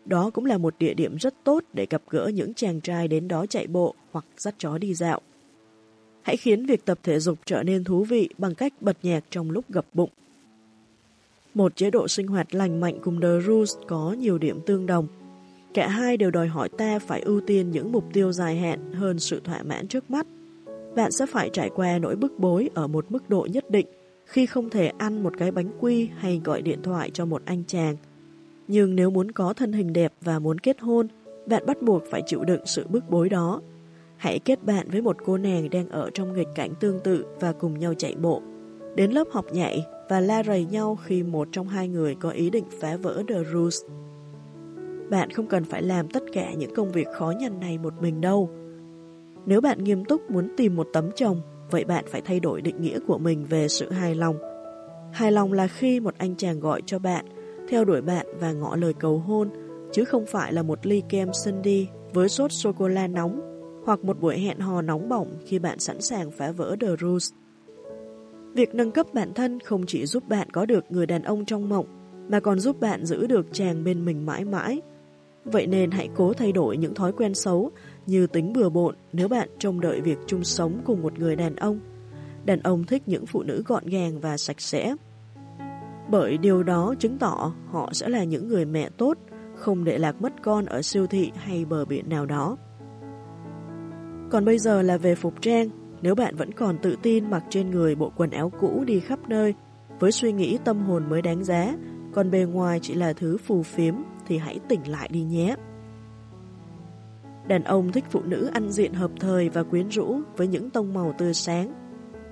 Speaker 1: Đó cũng là một địa điểm rất tốt để gặp gỡ những chàng trai đến đó chạy bộ hoặc dắt chó đi dạo. Hãy khiến việc tập thể dục trở nên thú vị bằng cách bật nhạc trong lúc gập bụng. Một chế độ sinh hoạt lành mạnh cùng The Rules có nhiều điểm tương đồng. Cả hai đều đòi hỏi ta phải ưu tiên những mục tiêu dài hạn hơn sự thỏa mãn trước mắt. Bạn sẽ phải trải qua nỗi bức bối ở một mức độ nhất định khi không thể ăn một cái bánh quy hay gọi điện thoại cho một anh chàng. Nhưng nếu muốn có thân hình đẹp và muốn kết hôn, bạn bắt buộc phải chịu đựng sự bức bối đó. Hãy kết bạn với một cô nàng đang ở trong nghịch cảnh tương tự và cùng nhau chạy bộ. Đến lớp học nhảy và la rầy nhau khi một trong hai người có ý định phá vỡ The Rules. Bạn không cần phải làm tất cả những công việc khó nhằn này một mình đâu. Nếu bạn nghiêm túc muốn tìm một tấm chồng, vậy bạn phải thay đổi định nghĩa của mình về sự hài lòng. Hài lòng là khi một anh chàng gọi cho bạn, theo đuổi bạn và ngỏ lời cầu hôn, chứ không phải là một ly kem Cindy với sốt sô-cô-la nóng hoặc một buổi hẹn hò nóng bỏng khi bạn sẵn sàng phá vỡ The Rules. Việc nâng cấp bản thân không chỉ giúp bạn có được người đàn ông trong mộng, mà còn giúp bạn giữ được chàng bên mình mãi mãi. Vậy nên hãy cố thay đổi những thói quen xấu như tính bừa bộn nếu bạn trông đợi việc chung sống cùng một người đàn ông. Đàn ông thích những phụ nữ gọn gàng và sạch sẽ. Bởi điều đó chứng tỏ họ sẽ là những người mẹ tốt, không để lạc mất con ở siêu thị hay bờ biển nào đó. Còn bây giờ là về phục trang, nếu bạn vẫn còn tự tin mặc trên người bộ quần áo cũ đi khắp nơi, với suy nghĩ tâm hồn mới đáng giá, còn bề ngoài chỉ là thứ phù phiếm, thì hãy tỉnh lại đi nhé. Đàn ông thích phụ nữ ăn diện hợp thời và quyến rũ với những tông màu tươi sáng.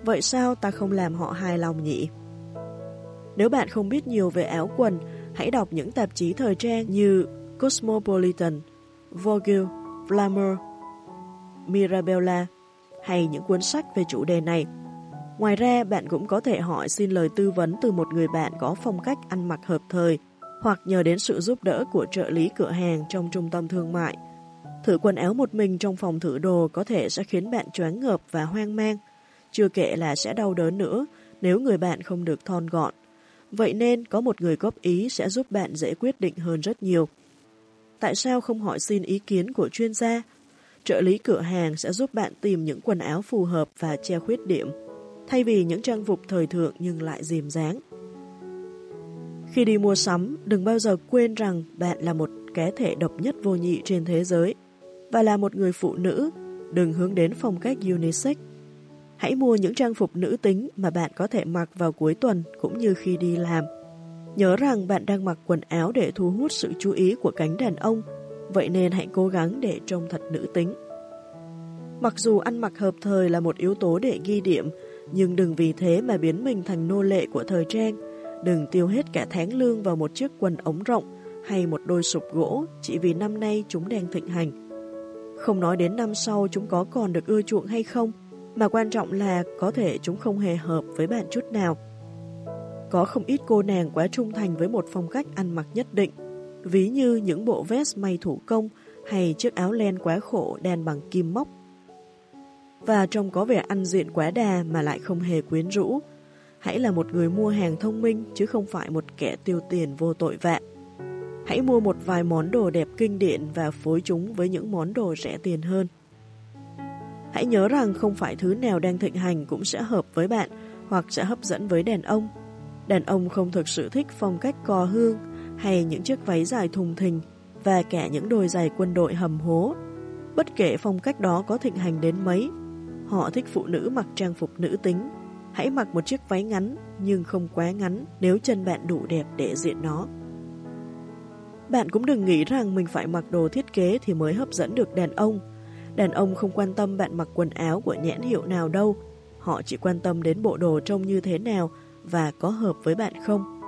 Speaker 1: Vậy sao ta không làm họ hài lòng nhỉ? Nếu bạn không biết nhiều về áo quần, hãy đọc những tạp chí thời trang như Cosmopolitan, Vogue, Glamour, Mirabella hay những cuốn sách về chủ đề này. Ngoài ra, bạn cũng có thể hỏi xin lời tư vấn từ một người bạn có phong cách ăn mặc hợp thời hoặc nhờ đến sự giúp đỡ của trợ lý cửa hàng trong trung tâm thương mại. Thử quần áo một mình trong phòng thử đồ có thể sẽ khiến bạn choáng ngợp và hoang mang. Chưa kể là sẽ đau đớn nữa nếu người bạn không được thon gọn. Vậy nên có một người góp ý sẽ giúp bạn dễ quyết định hơn rất nhiều. Tại sao không hỏi xin ý kiến của chuyên gia Trợ lý cửa hàng sẽ giúp bạn tìm những quần áo phù hợp và che khuyết điểm, thay vì những trang phục thời thượng nhưng lại dìm dáng. Khi đi mua sắm, đừng bao giờ quên rằng bạn là một cá thể độc nhất vô nhị trên thế giới và là một người phụ nữ, đừng hướng đến phong cách unisex. Hãy mua những trang phục nữ tính mà bạn có thể mặc vào cuối tuần cũng như khi đi làm. Nhớ rằng bạn đang mặc quần áo để thu hút sự chú ý của cánh đàn ông vậy nên hãy cố gắng để trông thật nữ tính. Mặc dù ăn mặc hợp thời là một yếu tố để ghi điểm, nhưng đừng vì thế mà biến mình thành nô lệ của thời trang. Đừng tiêu hết cả tháng lương vào một chiếc quần ống rộng hay một đôi sụp gỗ chỉ vì năm nay chúng đang thịnh hành. Không nói đến năm sau chúng có còn được ưa chuộng hay không, mà quan trọng là có thể chúng không hề hợp với bạn chút nào. Có không ít cô nàng quá trung thành với một phong cách ăn mặc nhất định, ví như những bộ vest may thủ công hay chiếc áo len quá khổ đen bằng kim móc. Và trông có vẻ ăn diện quá đà mà lại không hề quyến rũ. Hãy là một người mua hàng thông minh, chứ không phải một kẻ tiêu tiền vô tội vạ. Hãy mua một vài món đồ đẹp kinh điển và phối chúng với những món đồ rẻ tiền hơn. Hãy nhớ rằng không phải thứ nào đang thịnh hành cũng sẽ hợp với bạn hoặc sẽ hấp dẫn với đàn ông. Đàn ông không thực sự thích phong cách cò hương hay những chiếc váy dài thùng thình và cả những đôi giày quân đội hầm hố. Bất kể phong cách đó có thịnh hành đến mấy, họ thích phụ nữ mặc trang phục nữ tính. Hãy mặc một chiếc váy ngắn nhưng không quá ngắn nếu chân bạn đủ đẹp để diện nó. Bạn cũng đừng nghĩ rằng mình phải mặc đồ thiết kế thì mới hấp dẫn được đàn ông. Đàn ông không quan tâm bạn mặc quần áo của nhãn hiệu nào đâu. Họ chỉ quan tâm đến bộ đồ trông như thế nào và có hợp với bạn không.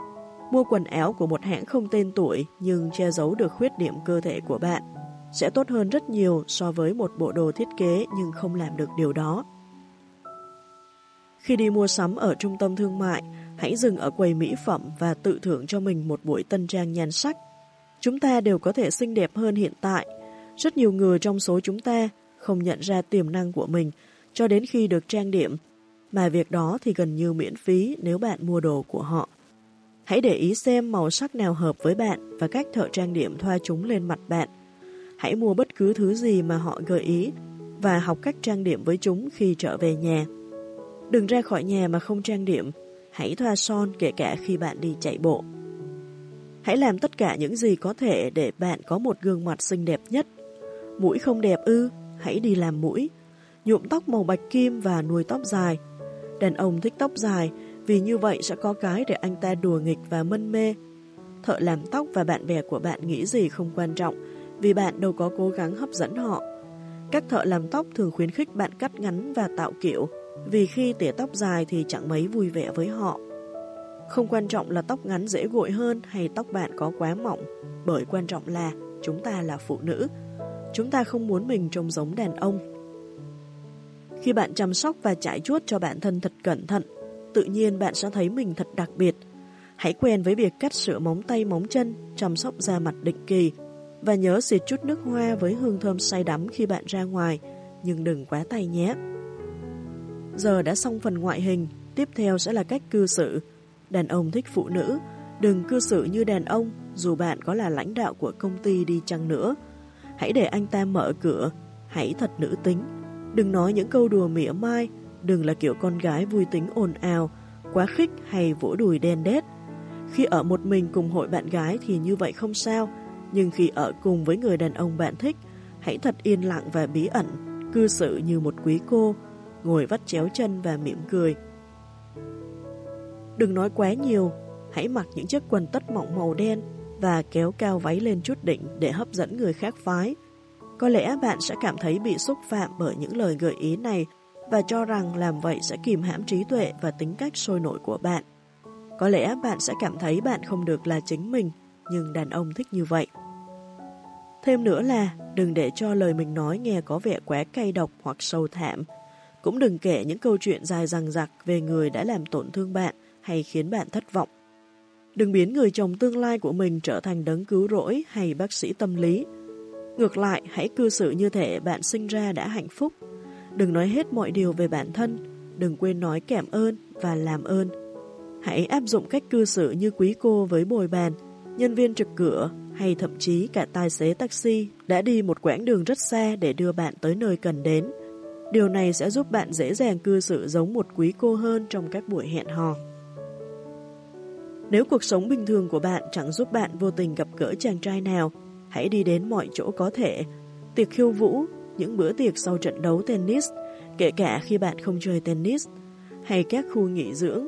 Speaker 1: Mua quần áo của một hãng không tên tuổi nhưng che giấu được khuyết điểm cơ thể của bạn sẽ tốt hơn rất nhiều so với một bộ đồ thiết kế nhưng không làm được điều đó. Khi đi mua sắm ở trung tâm thương mại, hãy dừng ở quầy mỹ phẩm và tự thưởng cho mình một buổi tân trang nhan sắc. Chúng ta đều có thể xinh đẹp hơn hiện tại. Rất nhiều người trong số chúng ta không nhận ra tiềm năng của mình cho đến khi được trang điểm, mà việc đó thì gần như miễn phí nếu bạn mua đồ của họ. Hãy để ý xem màu sắc nào hợp với bạn và cách thợ trang điểm thoa chúng lên mặt bạn. Hãy mua bất cứ thứ gì mà họ gợi ý và học cách trang điểm với chúng khi trở về nhà. Đừng ra khỏi nhà mà không trang điểm, hãy thoa son kể cả khi bạn đi chạy bộ. Hãy làm tất cả những gì có thể để bạn có một gương mặt xinh đẹp nhất. Mũi không đẹp ư, hãy đi làm mũi. Nhuộm tóc màu bạch kim và nuôi tóc dài. Đàn ông thích tóc dài vì như vậy sẽ có cái để anh ta đùa nghịch và mân mê. Thợ làm tóc và bạn bè của bạn nghĩ gì không quan trọng vì bạn đâu có cố gắng hấp dẫn họ. Các thợ làm tóc thường khuyến khích bạn cắt ngắn và tạo kiểu vì khi tỉa tóc dài thì chẳng mấy vui vẻ với họ. Không quan trọng là tóc ngắn dễ gội hơn hay tóc bạn có quá mỏng, bởi quan trọng là chúng ta là phụ nữ. Chúng ta không muốn mình trông giống đàn ông. Khi bạn chăm sóc và trải chuốt cho bản thân thật cẩn thận, tự nhiên bạn sẽ thấy mình thật đặc biệt. Hãy quen với việc cắt sửa móng tay móng chân, chăm sóc da mặt định kỳ và nhớ xịt chút nước hoa với hương thơm say đắm khi bạn ra ngoài, nhưng đừng quá tay nhé. Giờ đã xong phần ngoại hình, tiếp theo sẽ là cách cư xử. Đàn ông thích phụ nữ, đừng cư xử như đàn ông dù bạn có là lãnh đạo của công ty đi chăng nữa. Hãy để anh ta mở cửa, hãy thật nữ tính. Đừng nói những câu đùa mỉa mai, đừng là kiểu con gái vui tính ồn ào, quá khích hay vỗ đùi đen đét. Khi ở một mình cùng hội bạn gái thì như vậy không sao, nhưng khi ở cùng với người đàn ông bạn thích, hãy thật yên lặng và bí ẩn, cư xử như một quý cô, ngồi vắt chéo chân và mỉm cười. Đừng nói quá nhiều, hãy mặc những chiếc quần tất mỏng màu đen và kéo cao váy lên chút đỉnh để hấp dẫn người khác phái. Có lẽ bạn sẽ cảm thấy bị xúc phạm bởi những lời gợi ý này và cho rằng làm vậy sẽ kìm hãm trí tuệ và tính cách sôi nổi của bạn. Có lẽ bạn sẽ cảm thấy bạn không được là chính mình, nhưng đàn ông thích như vậy. Thêm nữa là đừng để cho lời mình nói nghe có vẻ quá cay độc hoặc sâu thảm. Cũng đừng kể những câu chuyện dài dằng dặc về người đã làm tổn thương bạn hay khiến bạn thất vọng. Đừng biến người chồng tương lai của mình trở thành đấng cứu rỗi hay bác sĩ tâm lý. Ngược lại, hãy cư xử như thể bạn sinh ra đã hạnh phúc. Đừng nói hết mọi điều về bản thân, đừng quên nói cảm ơn và làm ơn. Hãy áp dụng cách cư xử như quý cô với bồi bàn, nhân viên trực cửa hay thậm chí cả tài xế taxi đã đi một quãng đường rất xa để đưa bạn tới nơi cần đến. Điều này sẽ giúp bạn dễ dàng cư xử giống một quý cô hơn trong các buổi hẹn hò. Nếu cuộc sống bình thường của bạn chẳng giúp bạn vô tình gặp gỡ chàng trai nào, hãy đi đến mọi chỗ có thể. Tiệc khiêu vũ, những bữa tiệc sau trận đấu tennis, kể cả khi bạn không chơi tennis, hay các khu nghỉ dưỡng.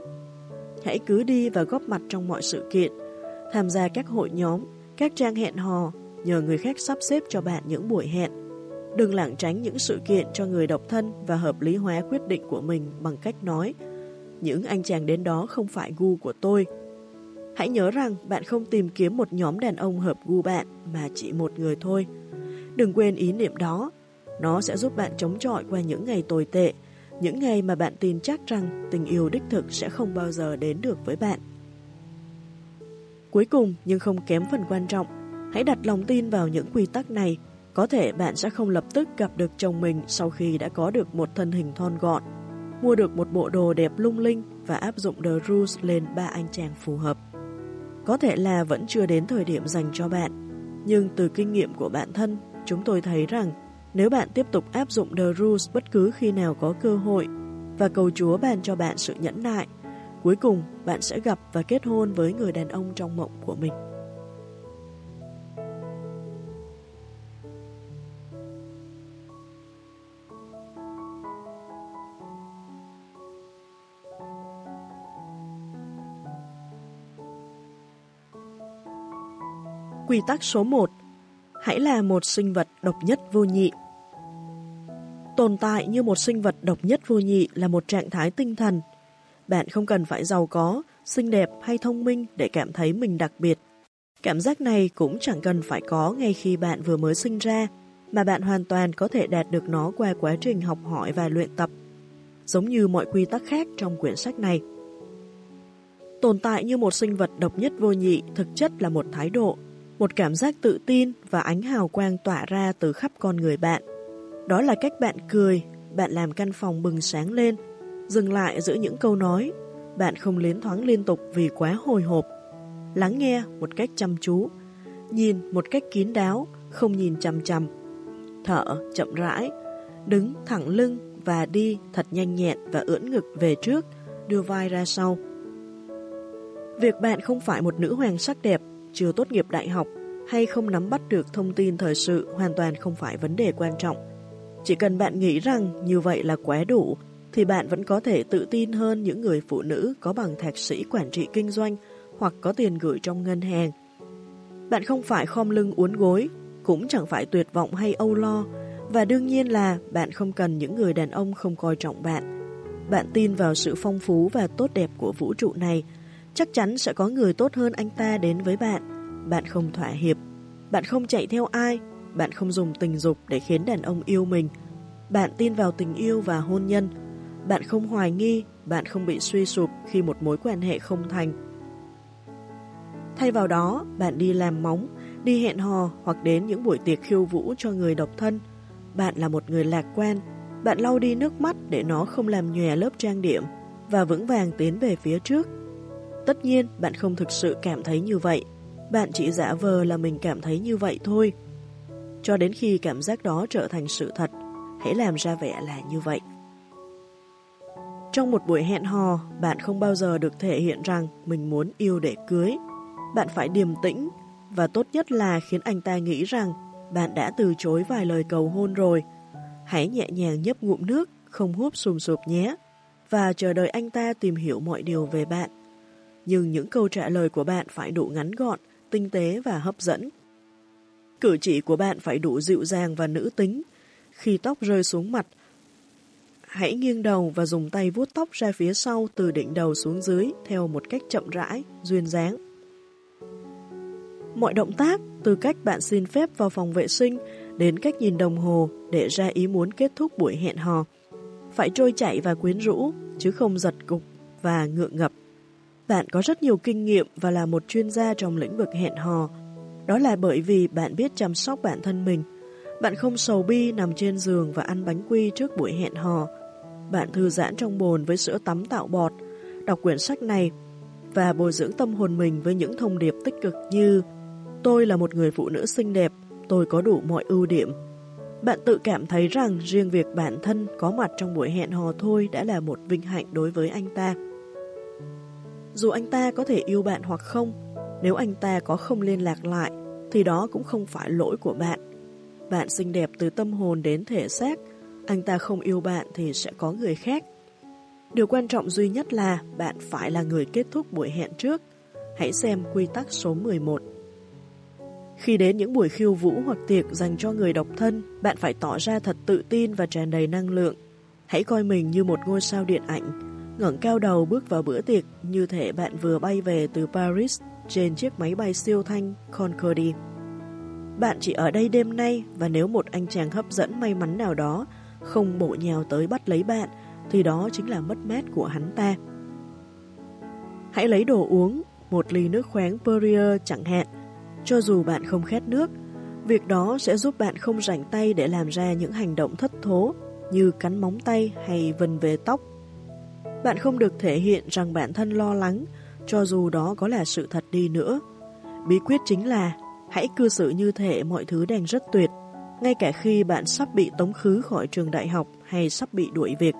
Speaker 1: Hãy cứ đi và góp mặt trong mọi sự kiện, tham gia các hội nhóm, các trang hẹn hò, nhờ người khác sắp xếp cho bạn những buổi hẹn. Đừng lảng tránh những sự kiện cho người độc thân và hợp lý hóa quyết định của mình bằng cách nói những anh chàng đến đó không phải gu của tôi. Hãy nhớ rằng bạn không tìm kiếm một nhóm đàn ông hợp gu bạn mà chỉ một người thôi. Đừng quên ý niệm đó. Nó sẽ giúp bạn chống chọi qua những ngày tồi tệ, những ngày mà bạn tin chắc rằng tình yêu đích thực sẽ không bao giờ đến được với bạn. Cuối cùng nhưng không kém phần quan trọng, hãy đặt lòng tin vào những quy tắc này. Có thể bạn sẽ không lập tức gặp được chồng mình sau khi đã có được một thân hình thon gọn, mua được một bộ đồ đẹp lung linh và áp dụng The Rules lên ba anh chàng phù hợp. Có thể là vẫn chưa đến thời điểm dành cho bạn, nhưng từ kinh nghiệm của bản thân, chúng tôi thấy rằng nếu bạn tiếp tục áp dụng The Rules bất cứ khi nào có cơ hội và cầu Chúa ban cho bạn sự nhẫn nại, Cuối cùng, bạn sẽ gặp và kết hôn với người đàn ông trong mộng của mình. Quy tắc số 1 Hãy là một sinh vật độc nhất vô nhị. Tồn tại như một sinh vật độc nhất vô nhị là một trạng thái tinh thần bạn không cần phải giàu có, xinh đẹp hay thông minh để cảm thấy mình đặc biệt. Cảm giác này cũng chẳng cần phải có ngay khi bạn vừa mới sinh ra, mà bạn hoàn toàn có thể đạt được nó qua quá trình học hỏi và luyện tập, giống như mọi quy tắc khác trong quyển sách này. Tồn tại như một sinh vật độc nhất vô nhị thực chất là một thái độ, một cảm giác tự tin và ánh hào quang tỏa ra từ khắp con người bạn. Đó là cách bạn cười, bạn làm căn phòng bừng sáng lên, Dừng lại giữa những câu nói, bạn không liến thoáng liên tục vì quá hồi hộp, lắng nghe một cách chăm chú, nhìn một cách kín đáo, không nhìn chằm chằm, thở chậm rãi, đứng thẳng lưng và đi thật nhanh nhẹn và ưỡn ngực về trước, đưa vai ra sau. Việc bạn không phải một nữ hoàng sắc đẹp, chưa tốt nghiệp đại học hay không nắm bắt được thông tin thời sự hoàn toàn không phải vấn đề quan trọng. Chỉ cần bạn nghĩ rằng như vậy là quá đủ, thì bạn vẫn có thể tự tin hơn những người phụ nữ có bằng thạc sĩ quản trị kinh doanh hoặc có tiền gửi trong ngân hàng. Bạn không phải khom lưng uốn gối, cũng chẳng phải tuyệt vọng hay âu lo, và đương nhiên là bạn không cần những người đàn ông không coi trọng bạn. Bạn tin vào sự phong phú và tốt đẹp của vũ trụ này, chắc chắn sẽ có người tốt hơn anh ta đến với bạn. Bạn không thỏa hiệp, bạn không chạy theo ai, bạn không dùng tình dục để khiến đàn ông yêu mình. Bạn tin vào tình yêu và hôn nhân. Bạn không hoài nghi, bạn không bị suy sụp khi một mối quan hệ không thành. Thay vào đó, bạn đi làm móng, đi hẹn hò hoặc đến những buổi tiệc khiêu vũ cho người độc thân. Bạn là một người lạc quan, bạn lau đi nước mắt để nó không làm nhòe lớp trang điểm và vững vàng tiến về phía trước. Tất nhiên, bạn không thực sự cảm thấy như vậy. Bạn chỉ giả vờ là mình cảm thấy như vậy thôi. Cho đến khi cảm giác đó trở thành sự thật, hãy làm ra vẻ là như vậy. Trong một buổi hẹn hò, bạn không bao giờ được thể hiện rằng mình muốn yêu để cưới. Bạn phải điềm tĩnh và tốt nhất là khiến anh ta nghĩ rằng bạn đã từ chối vài lời cầu hôn rồi. Hãy nhẹ nhàng nhấp ngụm nước, không húp sùm sụp nhé, và chờ đợi anh ta tìm hiểu mọi điều về bạn. Nhưng những câu trả lời của bạn phải đủ ngắn gọn, tinh tế và hấp dẫn. Cử chỉ của bạn phải đủ dịu dàng và nữ tính. Khi tóc rơi xuống mặt, hãy nghiêng đầu và dùng tay vuốt tóc ra phía sau từ đỉnh đầu xuống dưới theo một cách chậm rãi, duyên dáng. Mọi động tác, từ cách bạn xin phép vào phòng vệ sinh đến cách nhìn đồng hồ để ra ý muốn kết thúc buổi hẹn hò, phải trôi chảy và quyến rũ, chứ không giật cục và ngượng ngập. Bạn có rất nhiều kinh nghiệm và là một chuyên gia trong lĩnh vực hẹn hò. Đó là bởi vì bạn biết chăm sóc bản thân mình. Bạn không sầu bi nằm trên giường và ăn bánh quy trước buổi hẹn hò. Bạn thư giãn trong bồn với sữa tắm tạo bọt, đọc quyển sách này và bồi dưỡng tâm hồn mình với những thông điệp tích cực như Tôi là một người phụ nữ xinh đẹp, tôi có đủ mọi ưu điểm. Bạn tự cảm thấy rằng riêng việc bản thân có mặt trong buổi hẹn hò thôi đã là một vinh hạnh đối với anh ta. Dù anh ta có thể yêu bạn hoặc không, nếu anh ta có không liên lạc lại, thì đó cũng không phải lỗi của bạn. Bạn xinh đẹp từ tâm hồn đến thể xác, anh ta không yêu bạn thì sẽ có người khác. Điều quan trọng duy nhất là bạn phải là người kết thúc buổi hẹn trước. Hãy xem quy tắc số 11. Khi đến những buổi khiêu vũ hoặc tiệc dành cho người độc thân, bạn phải tỏ ra thật tự tin và tràn đầy năng lượng. Hãy coi mình như một ngôi sao điện ảnh, ngẩng cao đầu bước vào bữa tiệc như thể bạn vừa bay về từ Paris trên chiếc máy bay siêu thanh Concorde. Bạn chỉ ở đây đêm nay và nếu một anh chàng hấp dẫn may mắn nào đó không bộ nhào tới bắt lấy bạn thì đó chính là mất mát của hắn ta. Hãy lấy đồ uống, một ly nước khoáng Perrier chẳng hạn, cho dù bạn không khét nước, việc đó sẽ giúp bạn không rảnh tay để làm ra những hành động thất thố như cắn móng tay hay vần về tóc. Bạn không được thể hiện rằng bản thân lo lắng, cho dù đó có là sự thật đi nữa. Bí quyết chính là hãy cư xử như thể mọi thứ đang rất tuyệt, ngay cả khi bạn sắp bị tống khứ khỏi trường đại học hay sắp bị đuổi việc.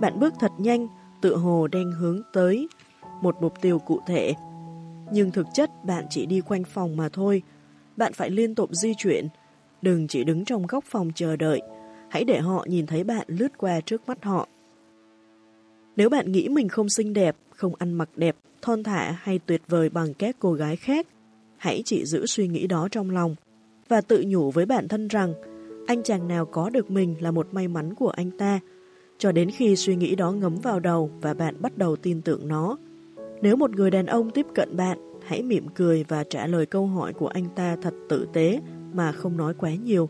Speaker 1: Bạn bước thật nhanh, tự hồ đang hướng tới một mục tiêu cụ thể nhưng thực chất bạn chỉ đi quanh phòng mà thôi. Bạn phải liên tục di chuyển. Đừng chỉ đứng trong góc phòng chờ đợi. Hãy để họ nhìn thấy bạn lướt qua trước mắt họ. Nếu bạn nghĩ mình không xinh đẹp, không ăn mặc đẹp, thon thả hay tuyệt vời bằng các cô gái khác, hãy chỉ giữ suy nghĩ đó trong lòng và tự nhủ với bản thân rằng anh chàng nào có được mình là một may mắn của anh ta, cho đến khi suy nghĩ đó ngấm vào đầu và bạn bắt đầu tin tưởng nó. Nếu một người đàn ông tiếp cận bạn, hãy mỉm cười và trả lời câu hỏi của anh ta thật tử tế mà không nói quá nhiều.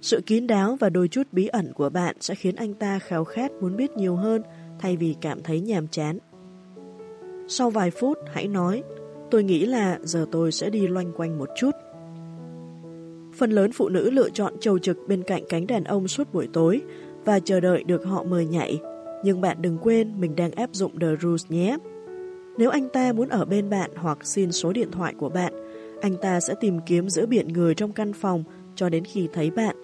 Speaker 1: Sự kín đáo và đôi chút bí ẩn của bạn sẽ khiến anh ta khao khát muốn biết nhiều hơn thay vì cảm thấy nhàm chán. Sau vài phút, hãy nói, tôi nghĩ là giờ tôi sẽ đi loanh quanh một chút. Phần lớn phụ nữ lựa chọn trầu trực bên cạnh cánh đàn ông suốt buổi tối và chờ đợi được họ mời nhảy, nhưng bạn đừng quên mình đang áp dụng The Rules nhé. Nếu anh ta muốn ở bên bạn hoặc xin số điện thoại của bạn, anh ta sẽ tìm kiếm giữa biển người trong căn phòng cho đến khi thấy bạn.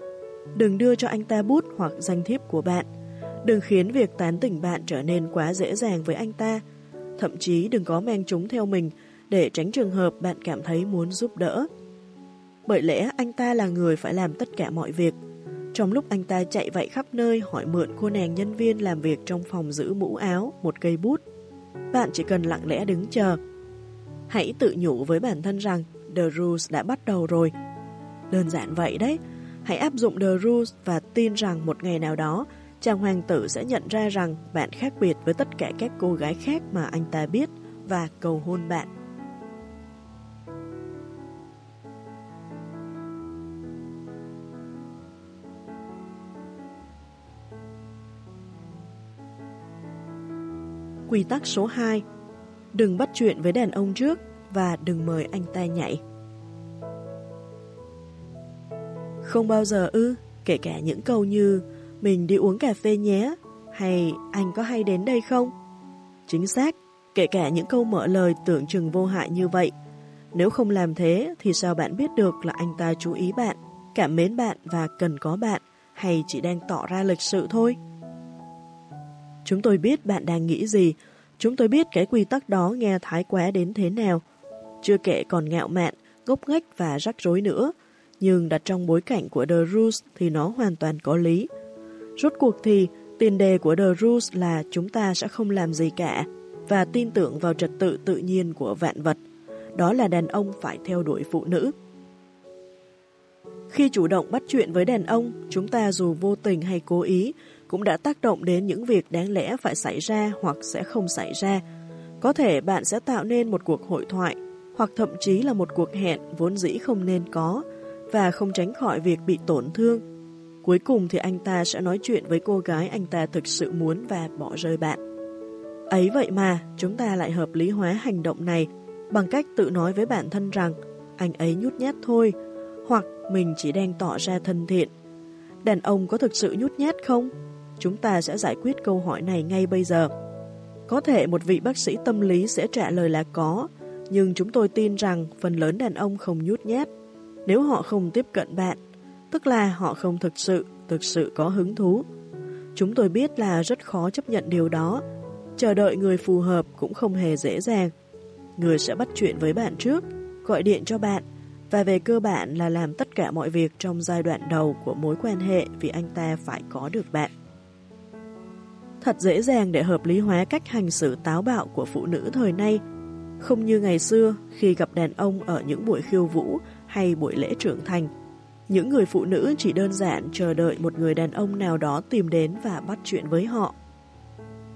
Speaker 1: Đừng đưa cho anh ta bút hoặc danh thiếp của bạn. Đừng khiến việc tán tỉnh bạn trở nên quá dễ dàng với anh ta. Thậm chí đừng có mang chúng theo mình để tránh trường hợp bạn cảm thấy muốn giúp đỡ. Bởi lẽ anh ta là người phải làm tất cả mọi việc. Trong lúc anh ta chạy vậy khắp nơi hỏi mượn cô nàng nhân viên làm việc trong phòng giữ mũ áo, một cây bút. Bạn chỉ cần lặng lẽ đứng chờ. Hãy tự nhủ với bản thân rằng The Rules đã bắt đầu rồi. Đơn giản vậy đấy. Hãy áp dụng The Rules và tin rằng một ngày nào đó chàng hoàng tử sẽ nhận ra rằng bạn khác biệt với tất cả các cô gái khác mà anh ta biết và cầu hôn bạn. Quy tắc số 2 Đừng bắt chuyện với đàn ông trước và đừng mời anh ta nhảy. Không bao giờ ư, kể cả những câu như mình đi uống cà phê nhé, hay anh có hay đến đây không? Chính xác, kể cả những câu mở lời tưởng chừng vô hại như vậy. Nếu không làm thế thì sao bạn biết được là anh ta chú ý bạn, cảm mến bạn và cần có bạn, hay chỉ đang tỏ ra lịch sự thôi? Chúng tôi biết bạn đang nghĩ gì, chúng tôi biết cái quy tắc đó nghe thái quá đến thế nào. Chưa kể còn ngạo mạn, gốc nghếch và rắc rối nữa, nhưng đặt trong bối cảnh của The Rules thì nó hoàn toàn có lý. Rốt cuộc thì, tiền đề của The Rules là chúng ta sẽ không làm gì cả và tin tưởng vào trật tự tự nhiên của vạn vật. Đó là đàn ông phải theo đuổi phụ nữ. Khi chủ động bắt chuyện với đàn ông, chúng ta dù vô tình hay cố ý cũng đã tác động đến những việc đáng lẽ phải xảy ra hoặc sẽ không xảy ra. Có thể bạn sẽ tạo nên một cuộc hội thoại hoặc thậm chí là một cuộc hẹn vốn dĩ không nên có và không tránh khỏi việc bị tổn thương. Cuối cùng thì anh ta sẽ nói chuyện với cô gái anh ta thực sự muốn và bỏ rơi bạn. Ấy vậy mà, chúng ta lại hợp lý hóa hành động này bằng cách tự nói với bản thân rằng anh ấy nhút nhát thôi, hoặc mình chỉ đang tỏ ra thân thiện. Đàn ông có thực sự nhút nhát không? Chúng ta sẽ giải quyết câu hỏi này ngay bây giờ. Có thể một vị bác sĩ tâm lý sẽ trả lời là có, nhưng chúng tôi tin rằng phần lớn đàn ông không nhút nhát. Nếu họ không tiếp cận bạn, tức là họ không thực sự, thực sự có hứng thú. Chúng tôi biết là rất khó chấp nhận điều đó. Chờ đợi người phù hợp cũng không hề dễ dàng. Người sẽ bắt chuyện với bạn trước, gọi điện cho bạn, và về cơ bản là làm tất cả mọi việc trong giai đoạn đầu của mối quan hệ vì anh ta phải có được bạn. Thật dễ dàng để hợp lý hóa cách hành xử táo bạo của phụ nữ thời nay, không như ngày xưa khi gặp đàn ông ở những buổi khiêu vũ hay buổi lễ trưởng thành. Những người phụ nữ chỉ đơn giản chờ đợi một người đàn ông nào đó tìm đến và bắt chuyện với họ.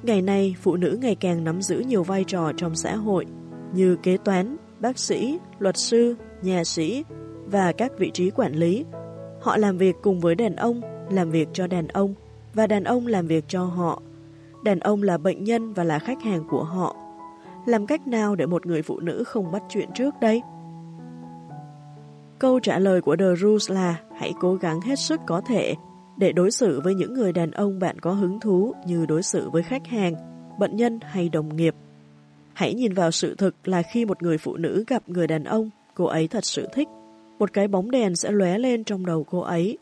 Speaker 1: Ngày nay, phụ nữ ngày càng nắm giữ nhiều vai trò trong xã hội như kế toán, bác sĩ, luật sư, nhà sĩ và các vị trí quản lý. Họ làm việc cùng với đàn ông, làm việc cho đàn ông và đàn ông làm việc cho họ. Đàn ông là bệnh nhân và là khách hàng của họ. Làm cách nào để một người phụ nữ không bắt chuyện trước đây? Câu trả lời của The Rules là hãy cố gắng hết sức có thể để đối xử với những người đàn ông bạn có hứng thú như đối xử với khách hàng, bệnh nhân hay đồng nghiệp. Hãy nhìn vào sự thực là khi một người phụ nữ gặp người đàn ông, cô ấy thật sự thích. Một cái bóng đèn sẽ lóe lên trong đầu cô ấy.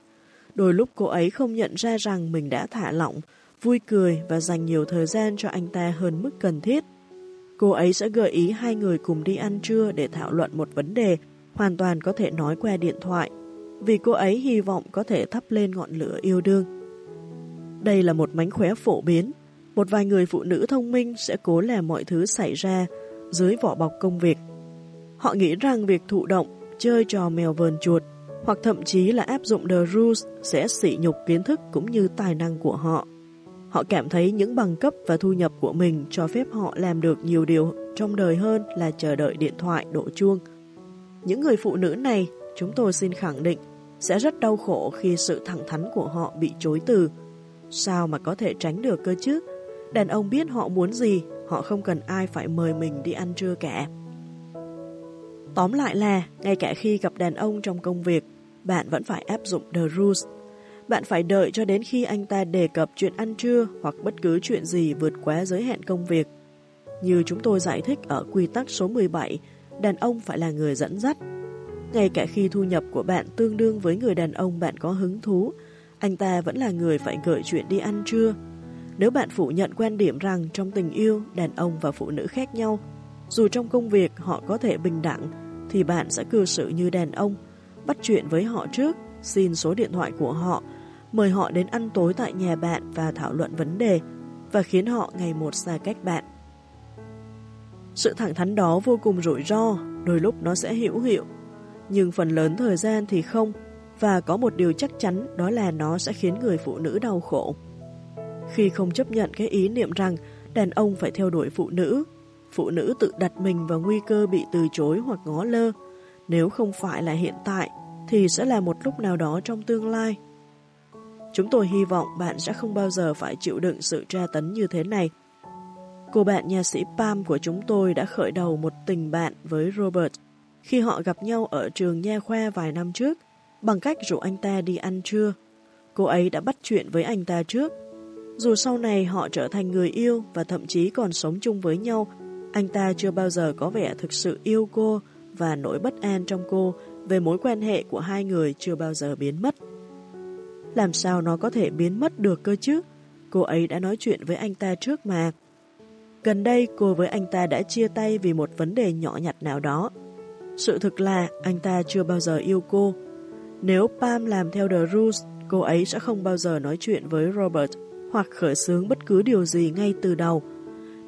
Speaker 1: Đôi lúc cô ấy không nhận ra rằng mình đã thả lỏng, vui cười và dành nhiều thời gian cho anh ta hơn mức cần thiết. Cô ấy sẽ gợi ý hai người cùng đi ăn trưa để thảo luận một vấn đề hoàn toàn có thể nói qua điện thoại, vì cô ấy hy vọng có thể thắp lên ngọn lửa yêu đương. Đây là một mánh khóe phổ biến. Một vài người phụ nữ thông minh sẽ cố làm mọi thứ xảy ra dưới vỏ bọc công việc. Họ nghĩ rằng việc thụ động, chơi trò mèo vờn chuột hoặc thậm chí là áp dụng The Rules sẽ sỉ nhục kiến thức cũng như tài năng của họ. Họ cảm thấy những bằng cấp và thu nhập của mình cho phép họ làm được nhiều điều trong đời hơn là chờ đợi điện thoại đổ chuông những người phụ nữ này, chúng tôi xin khẳng định, sẽ rất đau khổ khi sự thẳng thắn của họ bị chối từ. Sao mà có thể tránh được cơ chứ? Đàn ông biết họ muốn gì, họ không cần ai phải mời mình đi ăn trưa cả. Tóm lại là, ngay cả khi gặp đàn ông trong công việc, bạn vẫn phải áp dụng The Rules. Bạn phải đợi cho đến khi anh ta đề cập chuyện ăn trưa hoặc bất cứ chuyện gì vượt quá giới hạn công việc. Như chúng tôi giải thích ở quy tắc số 17, đàn ông phải là người dẫn dắt. Ngay cả khi thu nhập của bạn tương đương với người đàn ông bạn có hứng thú, anh ta vẫn là người phải gợi chuyện đi ăn trưa. Nếu bạn phủ nhận quan điểm rằng trong tình yêu, đàn ông và phụ nữ khác nhau, dù trong công việc họ có thể bình đẳng, thì bạn sẽ cư xử như đàn ông, bắt chuyện với họ trước, xin số điện thoại của họ, mời họ đến ăn tối tại nhà bạn và thảo luận vấn đề, và khiến họ ngày một xa cách bạn. Sự thẳng thắn đó vô cùng rủi ro, đôi lúc nó sẽ hữu hiệu, nhưng phần lớn thời gian thì không, và có một điều chắc chắn đó là nó sẽ khiến người phụ nữ đau khổ. Khi không chấp nhận cái ý niệm rằng đàn ông phải theo đuổi phụ nữ, phụ nữ tự đặt mình vào nguy cơ bị từ chối hoặc ngó lơ, nếu không phải là hiện tại thì sẽ là một lúc nào đó trong tương lai. Chúng tôi hy vọng bạn sẽ không bao giờ phải chịu đựng sự tra tấn như thế này. Cô bạn nhà sĩ Pam của chúng tôi đã khởi đầu một tình bạn với Robert khi họ gặp nhau ở trường nha khoa vài năm trước bằng cách rủ anh ta đi ăn trưa. Cô ấy đã bắt chuyện với anh ta trước. Dù sau này họ trở thành người yêu và thậm chí còn sống chung với nhau, anh ta chưa bao giờ có vẻ thực sự yêu cô và nỗi bất an trong cô về mối quan hệ của hai người chưa bao giờ biến mất. Làm sao nó có thể biến mất được cơ chứ? Cô ấy đã nói chuyện với anh ta trước mà. Gần đây cô với anh ta đã chia tay vì một vấn đề nhỏ nhặt nào đó. Sự thực là anh ta chưa bao giờ yêu cô. Nếu Pam làm theo The Rules, cô ấy sẽ không bao giờ nói chuyện với Robert hoặc khởi xướng bất cứ điều gì ngay từ đầu.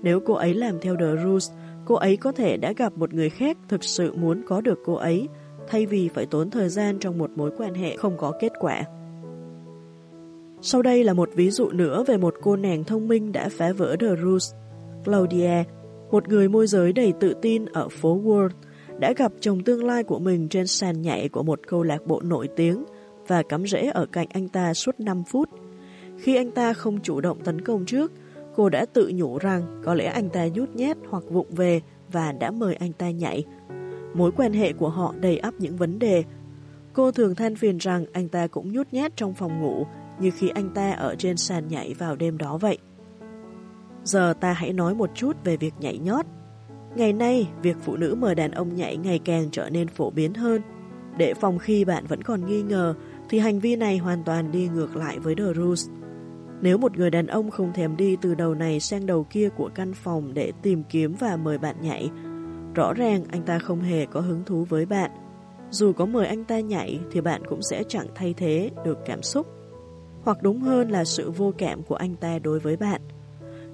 Speaker 1: Nếu cô ấy làm theo The Rules, cô ấy có thể đã gặp một người khác thực sự muốn có được cô ấy, thay vì phải tốn thời gian trong một mối quan hệ không có kết quả. Sau đây là một ví dụ nữa về một cô nàng thông minh đã phá vỡ The Rules. Claudia, một người môi giới đầy tự tin ở phố World, đã gặp chồng tương lai của mình trên sàn nhảy của một câu lạc bộ nổi tiếng và cắm rễ ở cạnh anh ta suốt 5 phút. Khi anh ta không chủ động tấn công trước, cô đã tự nhủ rằng có lẽ anh ta nhút nhát hoặc vụng về và đã mời anh ta nhảy. Mối quan hệ của họ đầy ắp những vấn đề. Cô thường than phiền rằng anh ta cũng nhút nhát trong phòng ngủ như khi anh ta ở trên sàn nhảy vào đêm đó vậy. Giờ ta hãy nói một chút về việc nhảy nhót. Ngày nay, việc phụ nữ mời đàn ông nhảy ngày càng trở nên phổ biến hơn. Để phòng khi bạn vẫn còn nghi ngờ, thì hành vi này hoàn toàn đi ngược lại với The Rules. Nếu một người đàn ông không thèm đi từ đầu này sang đầu kia của căn phòng để tìm kiếm và mời bạn nhảy, rõ ràng anh ta không hề có hứng thú với bạn. Dù có mời anh ta nhảy thì bạn cũng sẽ chẳng thay thế được cảm xúc. Hoặc đúng hơn là sự vô cảm của anh ta đối với bạn.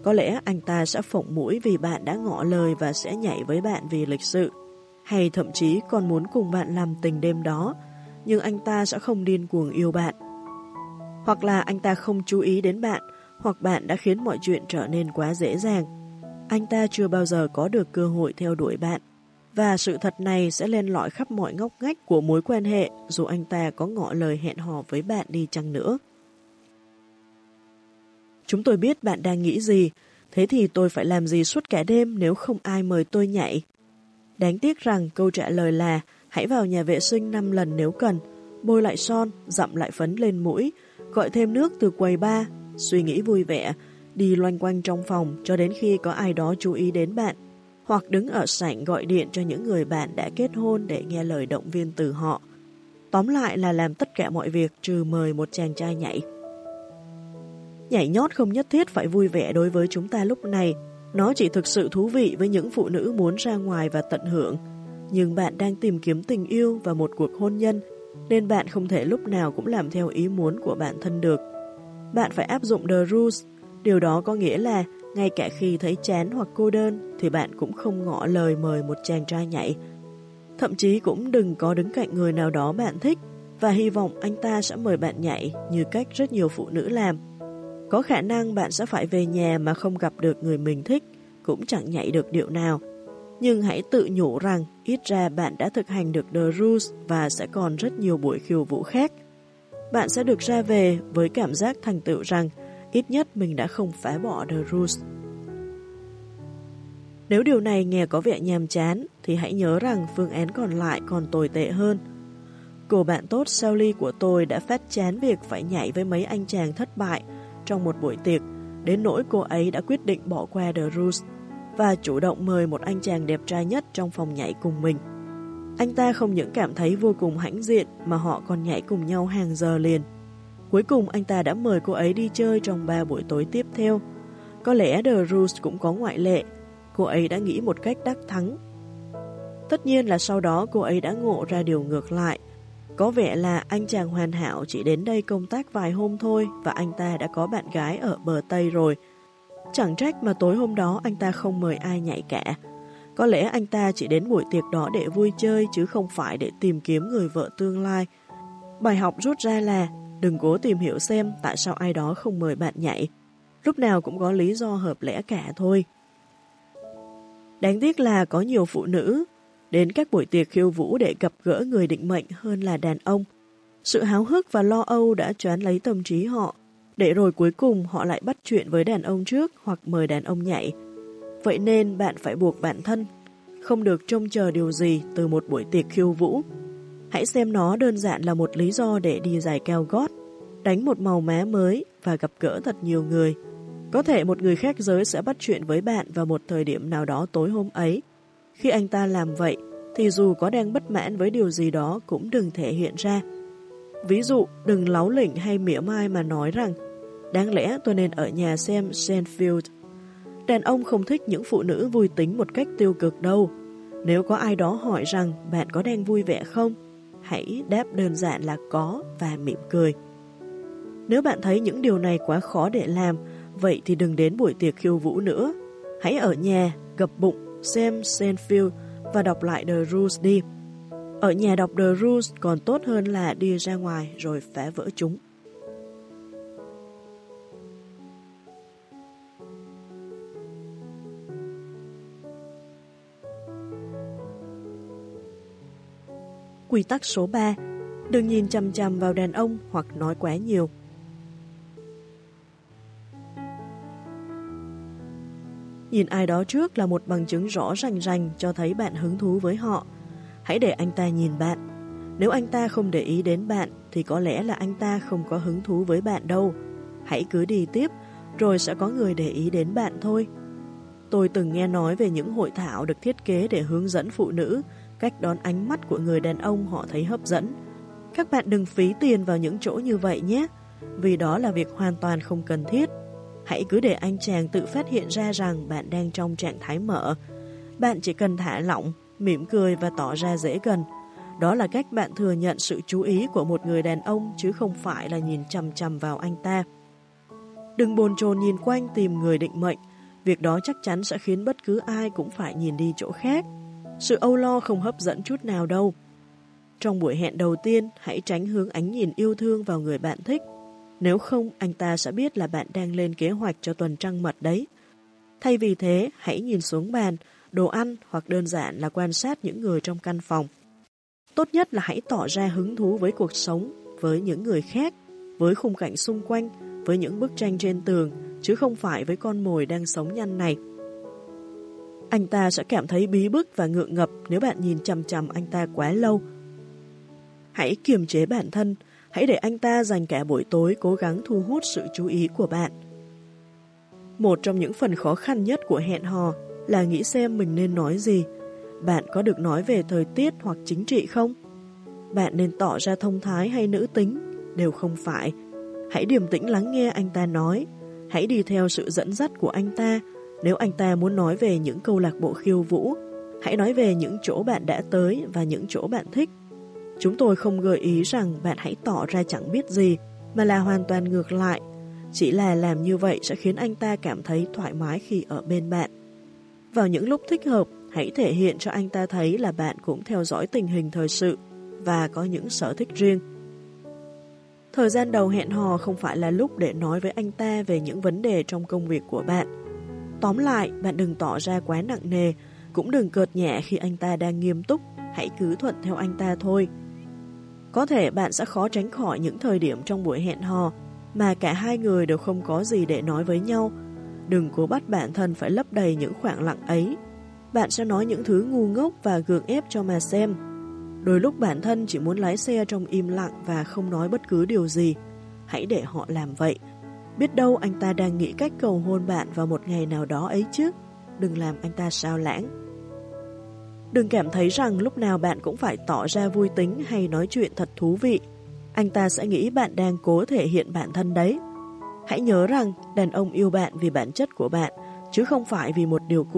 Speaker 1: Có lẽ anh ta sẽ phộng mũi vì bạn đã ngỏ lời và sẽ nhảy với bạn vì lịch sự. Hay thậm chí còn muốn cùng bạn làm tình đêm đó, nhưng anh ta sẽ không điên cuồng yêu bạn. Hoặc là anh ta không chú ý đến bạn, hoặc bạn đã khiến mọi chuyện trở nên quá dễ dàng. Anh ta chưa bao giờ có được cơ hội theo đuổi bạn. Và sự thật này sẽ lên lọi khắp mọi ngóc ngách của mối quan hệ dù anh ta có ngỏ lời hẹn hò với bạn đi chăng nữa. Chúng tôi biết bạn đang nghĩ gì, thế thì tôi phải làm gì suốt cả đêm nếu không ai mời tôi nhảy. Đáng tiếc rằng câu trả lời là hãy vào nhà vệ sinh 5 lần nếu cần, bôi lại son, dặm lại phấn lên mũi, gọi thêm nước từ quầy ba, suy nghĩ vui vẻ, đi loanh quanh trong phòng cho đến khi có ai đó chú ý đến bạn, hoặc đứng ở sảnh gọi điện cho những người bạn đã kết hôn để nghe lời động viên từ họ. Tóm lại là làm tất cả mọi việc trừ mời một chàng trai nhảy. Nhảy nhót không nhất thiết phải vui vẻ đối với chúng ta lúc này, nó chỉ thực sự thú vị với những phụ nữ muốn ra ngoài và tận hưởng. Nhưng bạn đang tìm kiếm tình yêu và một cuộc hôn nhân, nên bạn không thể lúc nào cũng làm theo ý muốn của bản thân được. Bạn phải áp dụng The Rules, điều đó có nghĩa là ngay cả khi thấy chán hoặc cô đơn thì bạn cũng không ngỏ lời mời một chàng trai nhảy. Thậm chí cũng đừng có đứng cạnh người nào đó bạn thích và hy vọng anh ta sẽ mời bạn nhảy như cách rất nhiều phụ nữ làm. Có khả năng bạn sẽ phải về nhà mà không gặp được người mình thích, cũng chẳng nhảy được điệu nào. Nhưng hãy tự nhủ rằng ít ra bạn đã thực hành được The Rules và sẽ còn rất nhiều buổi khiêu vũ khác. Bạn sẽ được ra về với cảm giác thành tựu rằng ít nhất mình đã không phá bỏ The Rules. Nếu điều này nghe có vẻ nhàm chán, thì hãy nhớ rằng phương án còn lại còn tồi tệ hơn. Cô bạn tốt Sally của tôi đã phát chán việc phải nhảy với mấy anh chàng thất bại trong một buổi tiệc, đến nỗi cô ấy đã quyết định bỏ qua The Rules. và chủ động mời một anh chàng đẹp trai nhất trong phòng nhảy cùng mình. Anh ta không những cảm thấy vô cùng hãnh diện mà họ còn nhảy cùng nhau hàng giờ liền. Cuối cùng anh ta đã mời cô ấy đi chơi trong 3 buổi tối tiếp theo. Có lẽ The Rose cũng có ngoại lệ. Cô ấy đã nghĩ một cách đắc thắng. Tất nhiên là sau đó cô ấy đã ngộ ra điều ngược lại. Có vẻ là anh chàng hoàn hảo chỉ đến đây công tác vài hôm thôi và anh ta đã có bạn gái ở bờ Tây rồi. Chẳng trách mà tối hôm đó anh ta không mời ai nhảy cả. Có lẽ anh ta chỉ đến buổi tiệc đó để vui chơi chứ không phải để tìm kiếm người vợ tương lai. Bài học rút ra là đừng cố tìm hiểu xem tại sao ai đó không mời bạn nhảy. Lúc nào cũng có lý do hợp lẽ cả thôi. Đáng tiếc là có nhiều phụ nữ đến các buổi tiệc khiêu vũ để gặp gỡ người định mệnh hơn là đàn ông. Sự háo hức và lo âu đã choán lấy tâm trí họ, để rồi cuối cùng họ lại bắt chuyện với đàn ông trước hoặc mời đàn ông nhảy. Vậy nên bạn phải buộc bản thân, không được trông chờ điều gì từ một buổi tiệc khiêu vũ. Hãy xem nó đơn giản là một lý do để đi giải cao gót, đánh một màu má mới và gặp gỡ thật nhiều người. Có thể một người khác giới sẽ bắt chuyện với bạn vào một thời điểm nào đó tối hôm ấy. Khi anh ta làm vậy, thì dù có đang bất mãn với điều gì đó cũng đừng thể hiện ra. Ví dụ, đừng láu lỉnh hay mỉa mai mà nói rằng đáng lẽ tôi nên ở nhà xem Sandfield. Đàn ông không thích những phụ nữ vui tính một cách tiêu cực đâu. Nếu có ai đó hỏi rằng bạn có đang vui vẻ không, hãy đáp đơn giản là có và mỉm cười. Nếu bạn thấy những điều này quá khó để làm, vậy thì đừng đến buổi tiệc khiêu vũ nữa. Hãy ở nhà, gập bụng, xem Senfield và đọc lại The Rules đi. Ở nhà đọc The Rules còn tốt hơn là đi ra ngoài rồi phá vỡ chúng. Quy tắc số 3 Đừng nhìn chằm chằm vào đàn ông hoặc nói quá nhiều. Nhìn ai đó trước là một bằng chứng rõ rành rành cho thấy bạn hứng thú với họ. Hãy để anh ta nhìn bạn. Nếu anh ta không để ý đến bạn thì có lẽ là anh ta không có hứng thú với bạn đâu. Hãy cứ đi tiếp, rồi sẽ có người để ý đến bạn thôi. Tôi từng nghe nói về những hội thảo được thiết kế để hướng dẫn phụ nữ cách đón ánh mắt của người đàn ông họ thấy hấp dẫn. Các bạn đừng phí tiền vào những chỗ như vậy nhé, vì đó là việc hoàn toàn không cần thiết. Hãy cứ để anh chàng tự phát hiện ra rằng bạn đang trong trạng thái mở. Bạn chỉ cần thả lỏng, mỉm cười và tỏ ra dễ gần. Đó là cách bạn thừa nhận sự chú ý của một người đàn ông chứ không phải là nhìn chầm chầm vào anh ta. Đừng bồn chồn nhìn quanh tìm người định mệnh, việc đó chắc chắn sẽ khiến bất cứ ai cũng phải nhìn đi chỗ khác. Sự âu lo không hấp dẫn chút nào đâu. Trong buổi hẹn đầu tiên, hãy tránh hướng ánh nhìn yêu thương vào người bạn thích. Nếu không, anh ta sẽ biết là bạn đang lên kế hoạch cho tuần trăng mật đấy. Thay vì thế, hãy nhìn xuống bàn, đồ ăn hoặc đơn giản là quan sát những người trong căn phòng. Tốt nhất là hãy tỏ ra hứng thú với cuộc sống, với những người khác, với khung cảnh xung quanh, với những bức tranh trên tường, chứ không phải với con mồi đang sống nhanh này. Anh ta sẽ cảm thấy bí bức và ngượng ngập nếu bạn nhìn chằm chằm anh ta quá lâu. Hãy kiềm chế bản thân, hãy để anh ta dành cả buổi tối cố gắng thu hút sự chú ý của bạn. Một trong những phần khó khăn nhất của hẹn hò là nghĩ xem mình nên nói gì. Bạn có được nói về thời tiết hoặc chính trị không? Bạn nên tỏ ra thông thái hay nữ tính? Đều không phải. Hãy điềm tĩnh lắng nghe anh ta nói. Hãy đi theo sự dẫn dắt của anh ta nếu anh ta muốn nói về những câu lạc bộ khiêu vũ, hãy nói về những chỗ bạn đã tới và những chỗ bạn thích. Chúng tôi không gợi ý rằng bạn hãy tỏ ra chẳng biết gì, mà là hoàn toàn ngược lại. Chỉ là làm như vậy sẽ khiến anh ta cảm thấy thoải mái khi ở bên bạn. Vào những lúc thích hợp, hãy thể hiện cho anh ta thấy là bạn cũng theo dõi tình hình thời sự và có những sở thích riêng. Thời gian đầu hẹn hò không phải là lúc để nói với anh ta về những vấn đề trong công việc của bạn. Tóm lại, bạn đừng tỏ ra quá nặng nề, cũng đừng cợt nhẹ khi anh ta đang nghiêm túc, hãy cứ thuận theo anh ta thôi. Có thể bạn sẽ khó tránh khỏi những thời điểm trong buổi hẹn hò mà cả hai người đều không có gì để nói với nhau. Đừng cố bắt bản thân phải lấp đầy những khoảng lặng ấy. Bạn sẽ nói những thứ ngu ngốc và gượng ép cho mà xem. Đôi lúc bản thân chỉ muốn lái xe trong im lặng và không nói bất cứ điều gì. Hãy để họ làm vậy. Biết đâu anh ta đang nghĩ cách cầu hôn bạn vào một ngày nào đó ấy chứ. đừng làm anh ta sao lãng. Đừng cảm thấy rằng lúc nào bạn cũng phải tỏ ra vui tính hay nói chuyện thật thú vị. Anh ta sẽ nghĩ bạn đang cố thể hiện bản thân đấy. Hãy nhớ rằng đàn ông yêu bạn vì bản chất của bạn, chứ không phải vì một điều cụ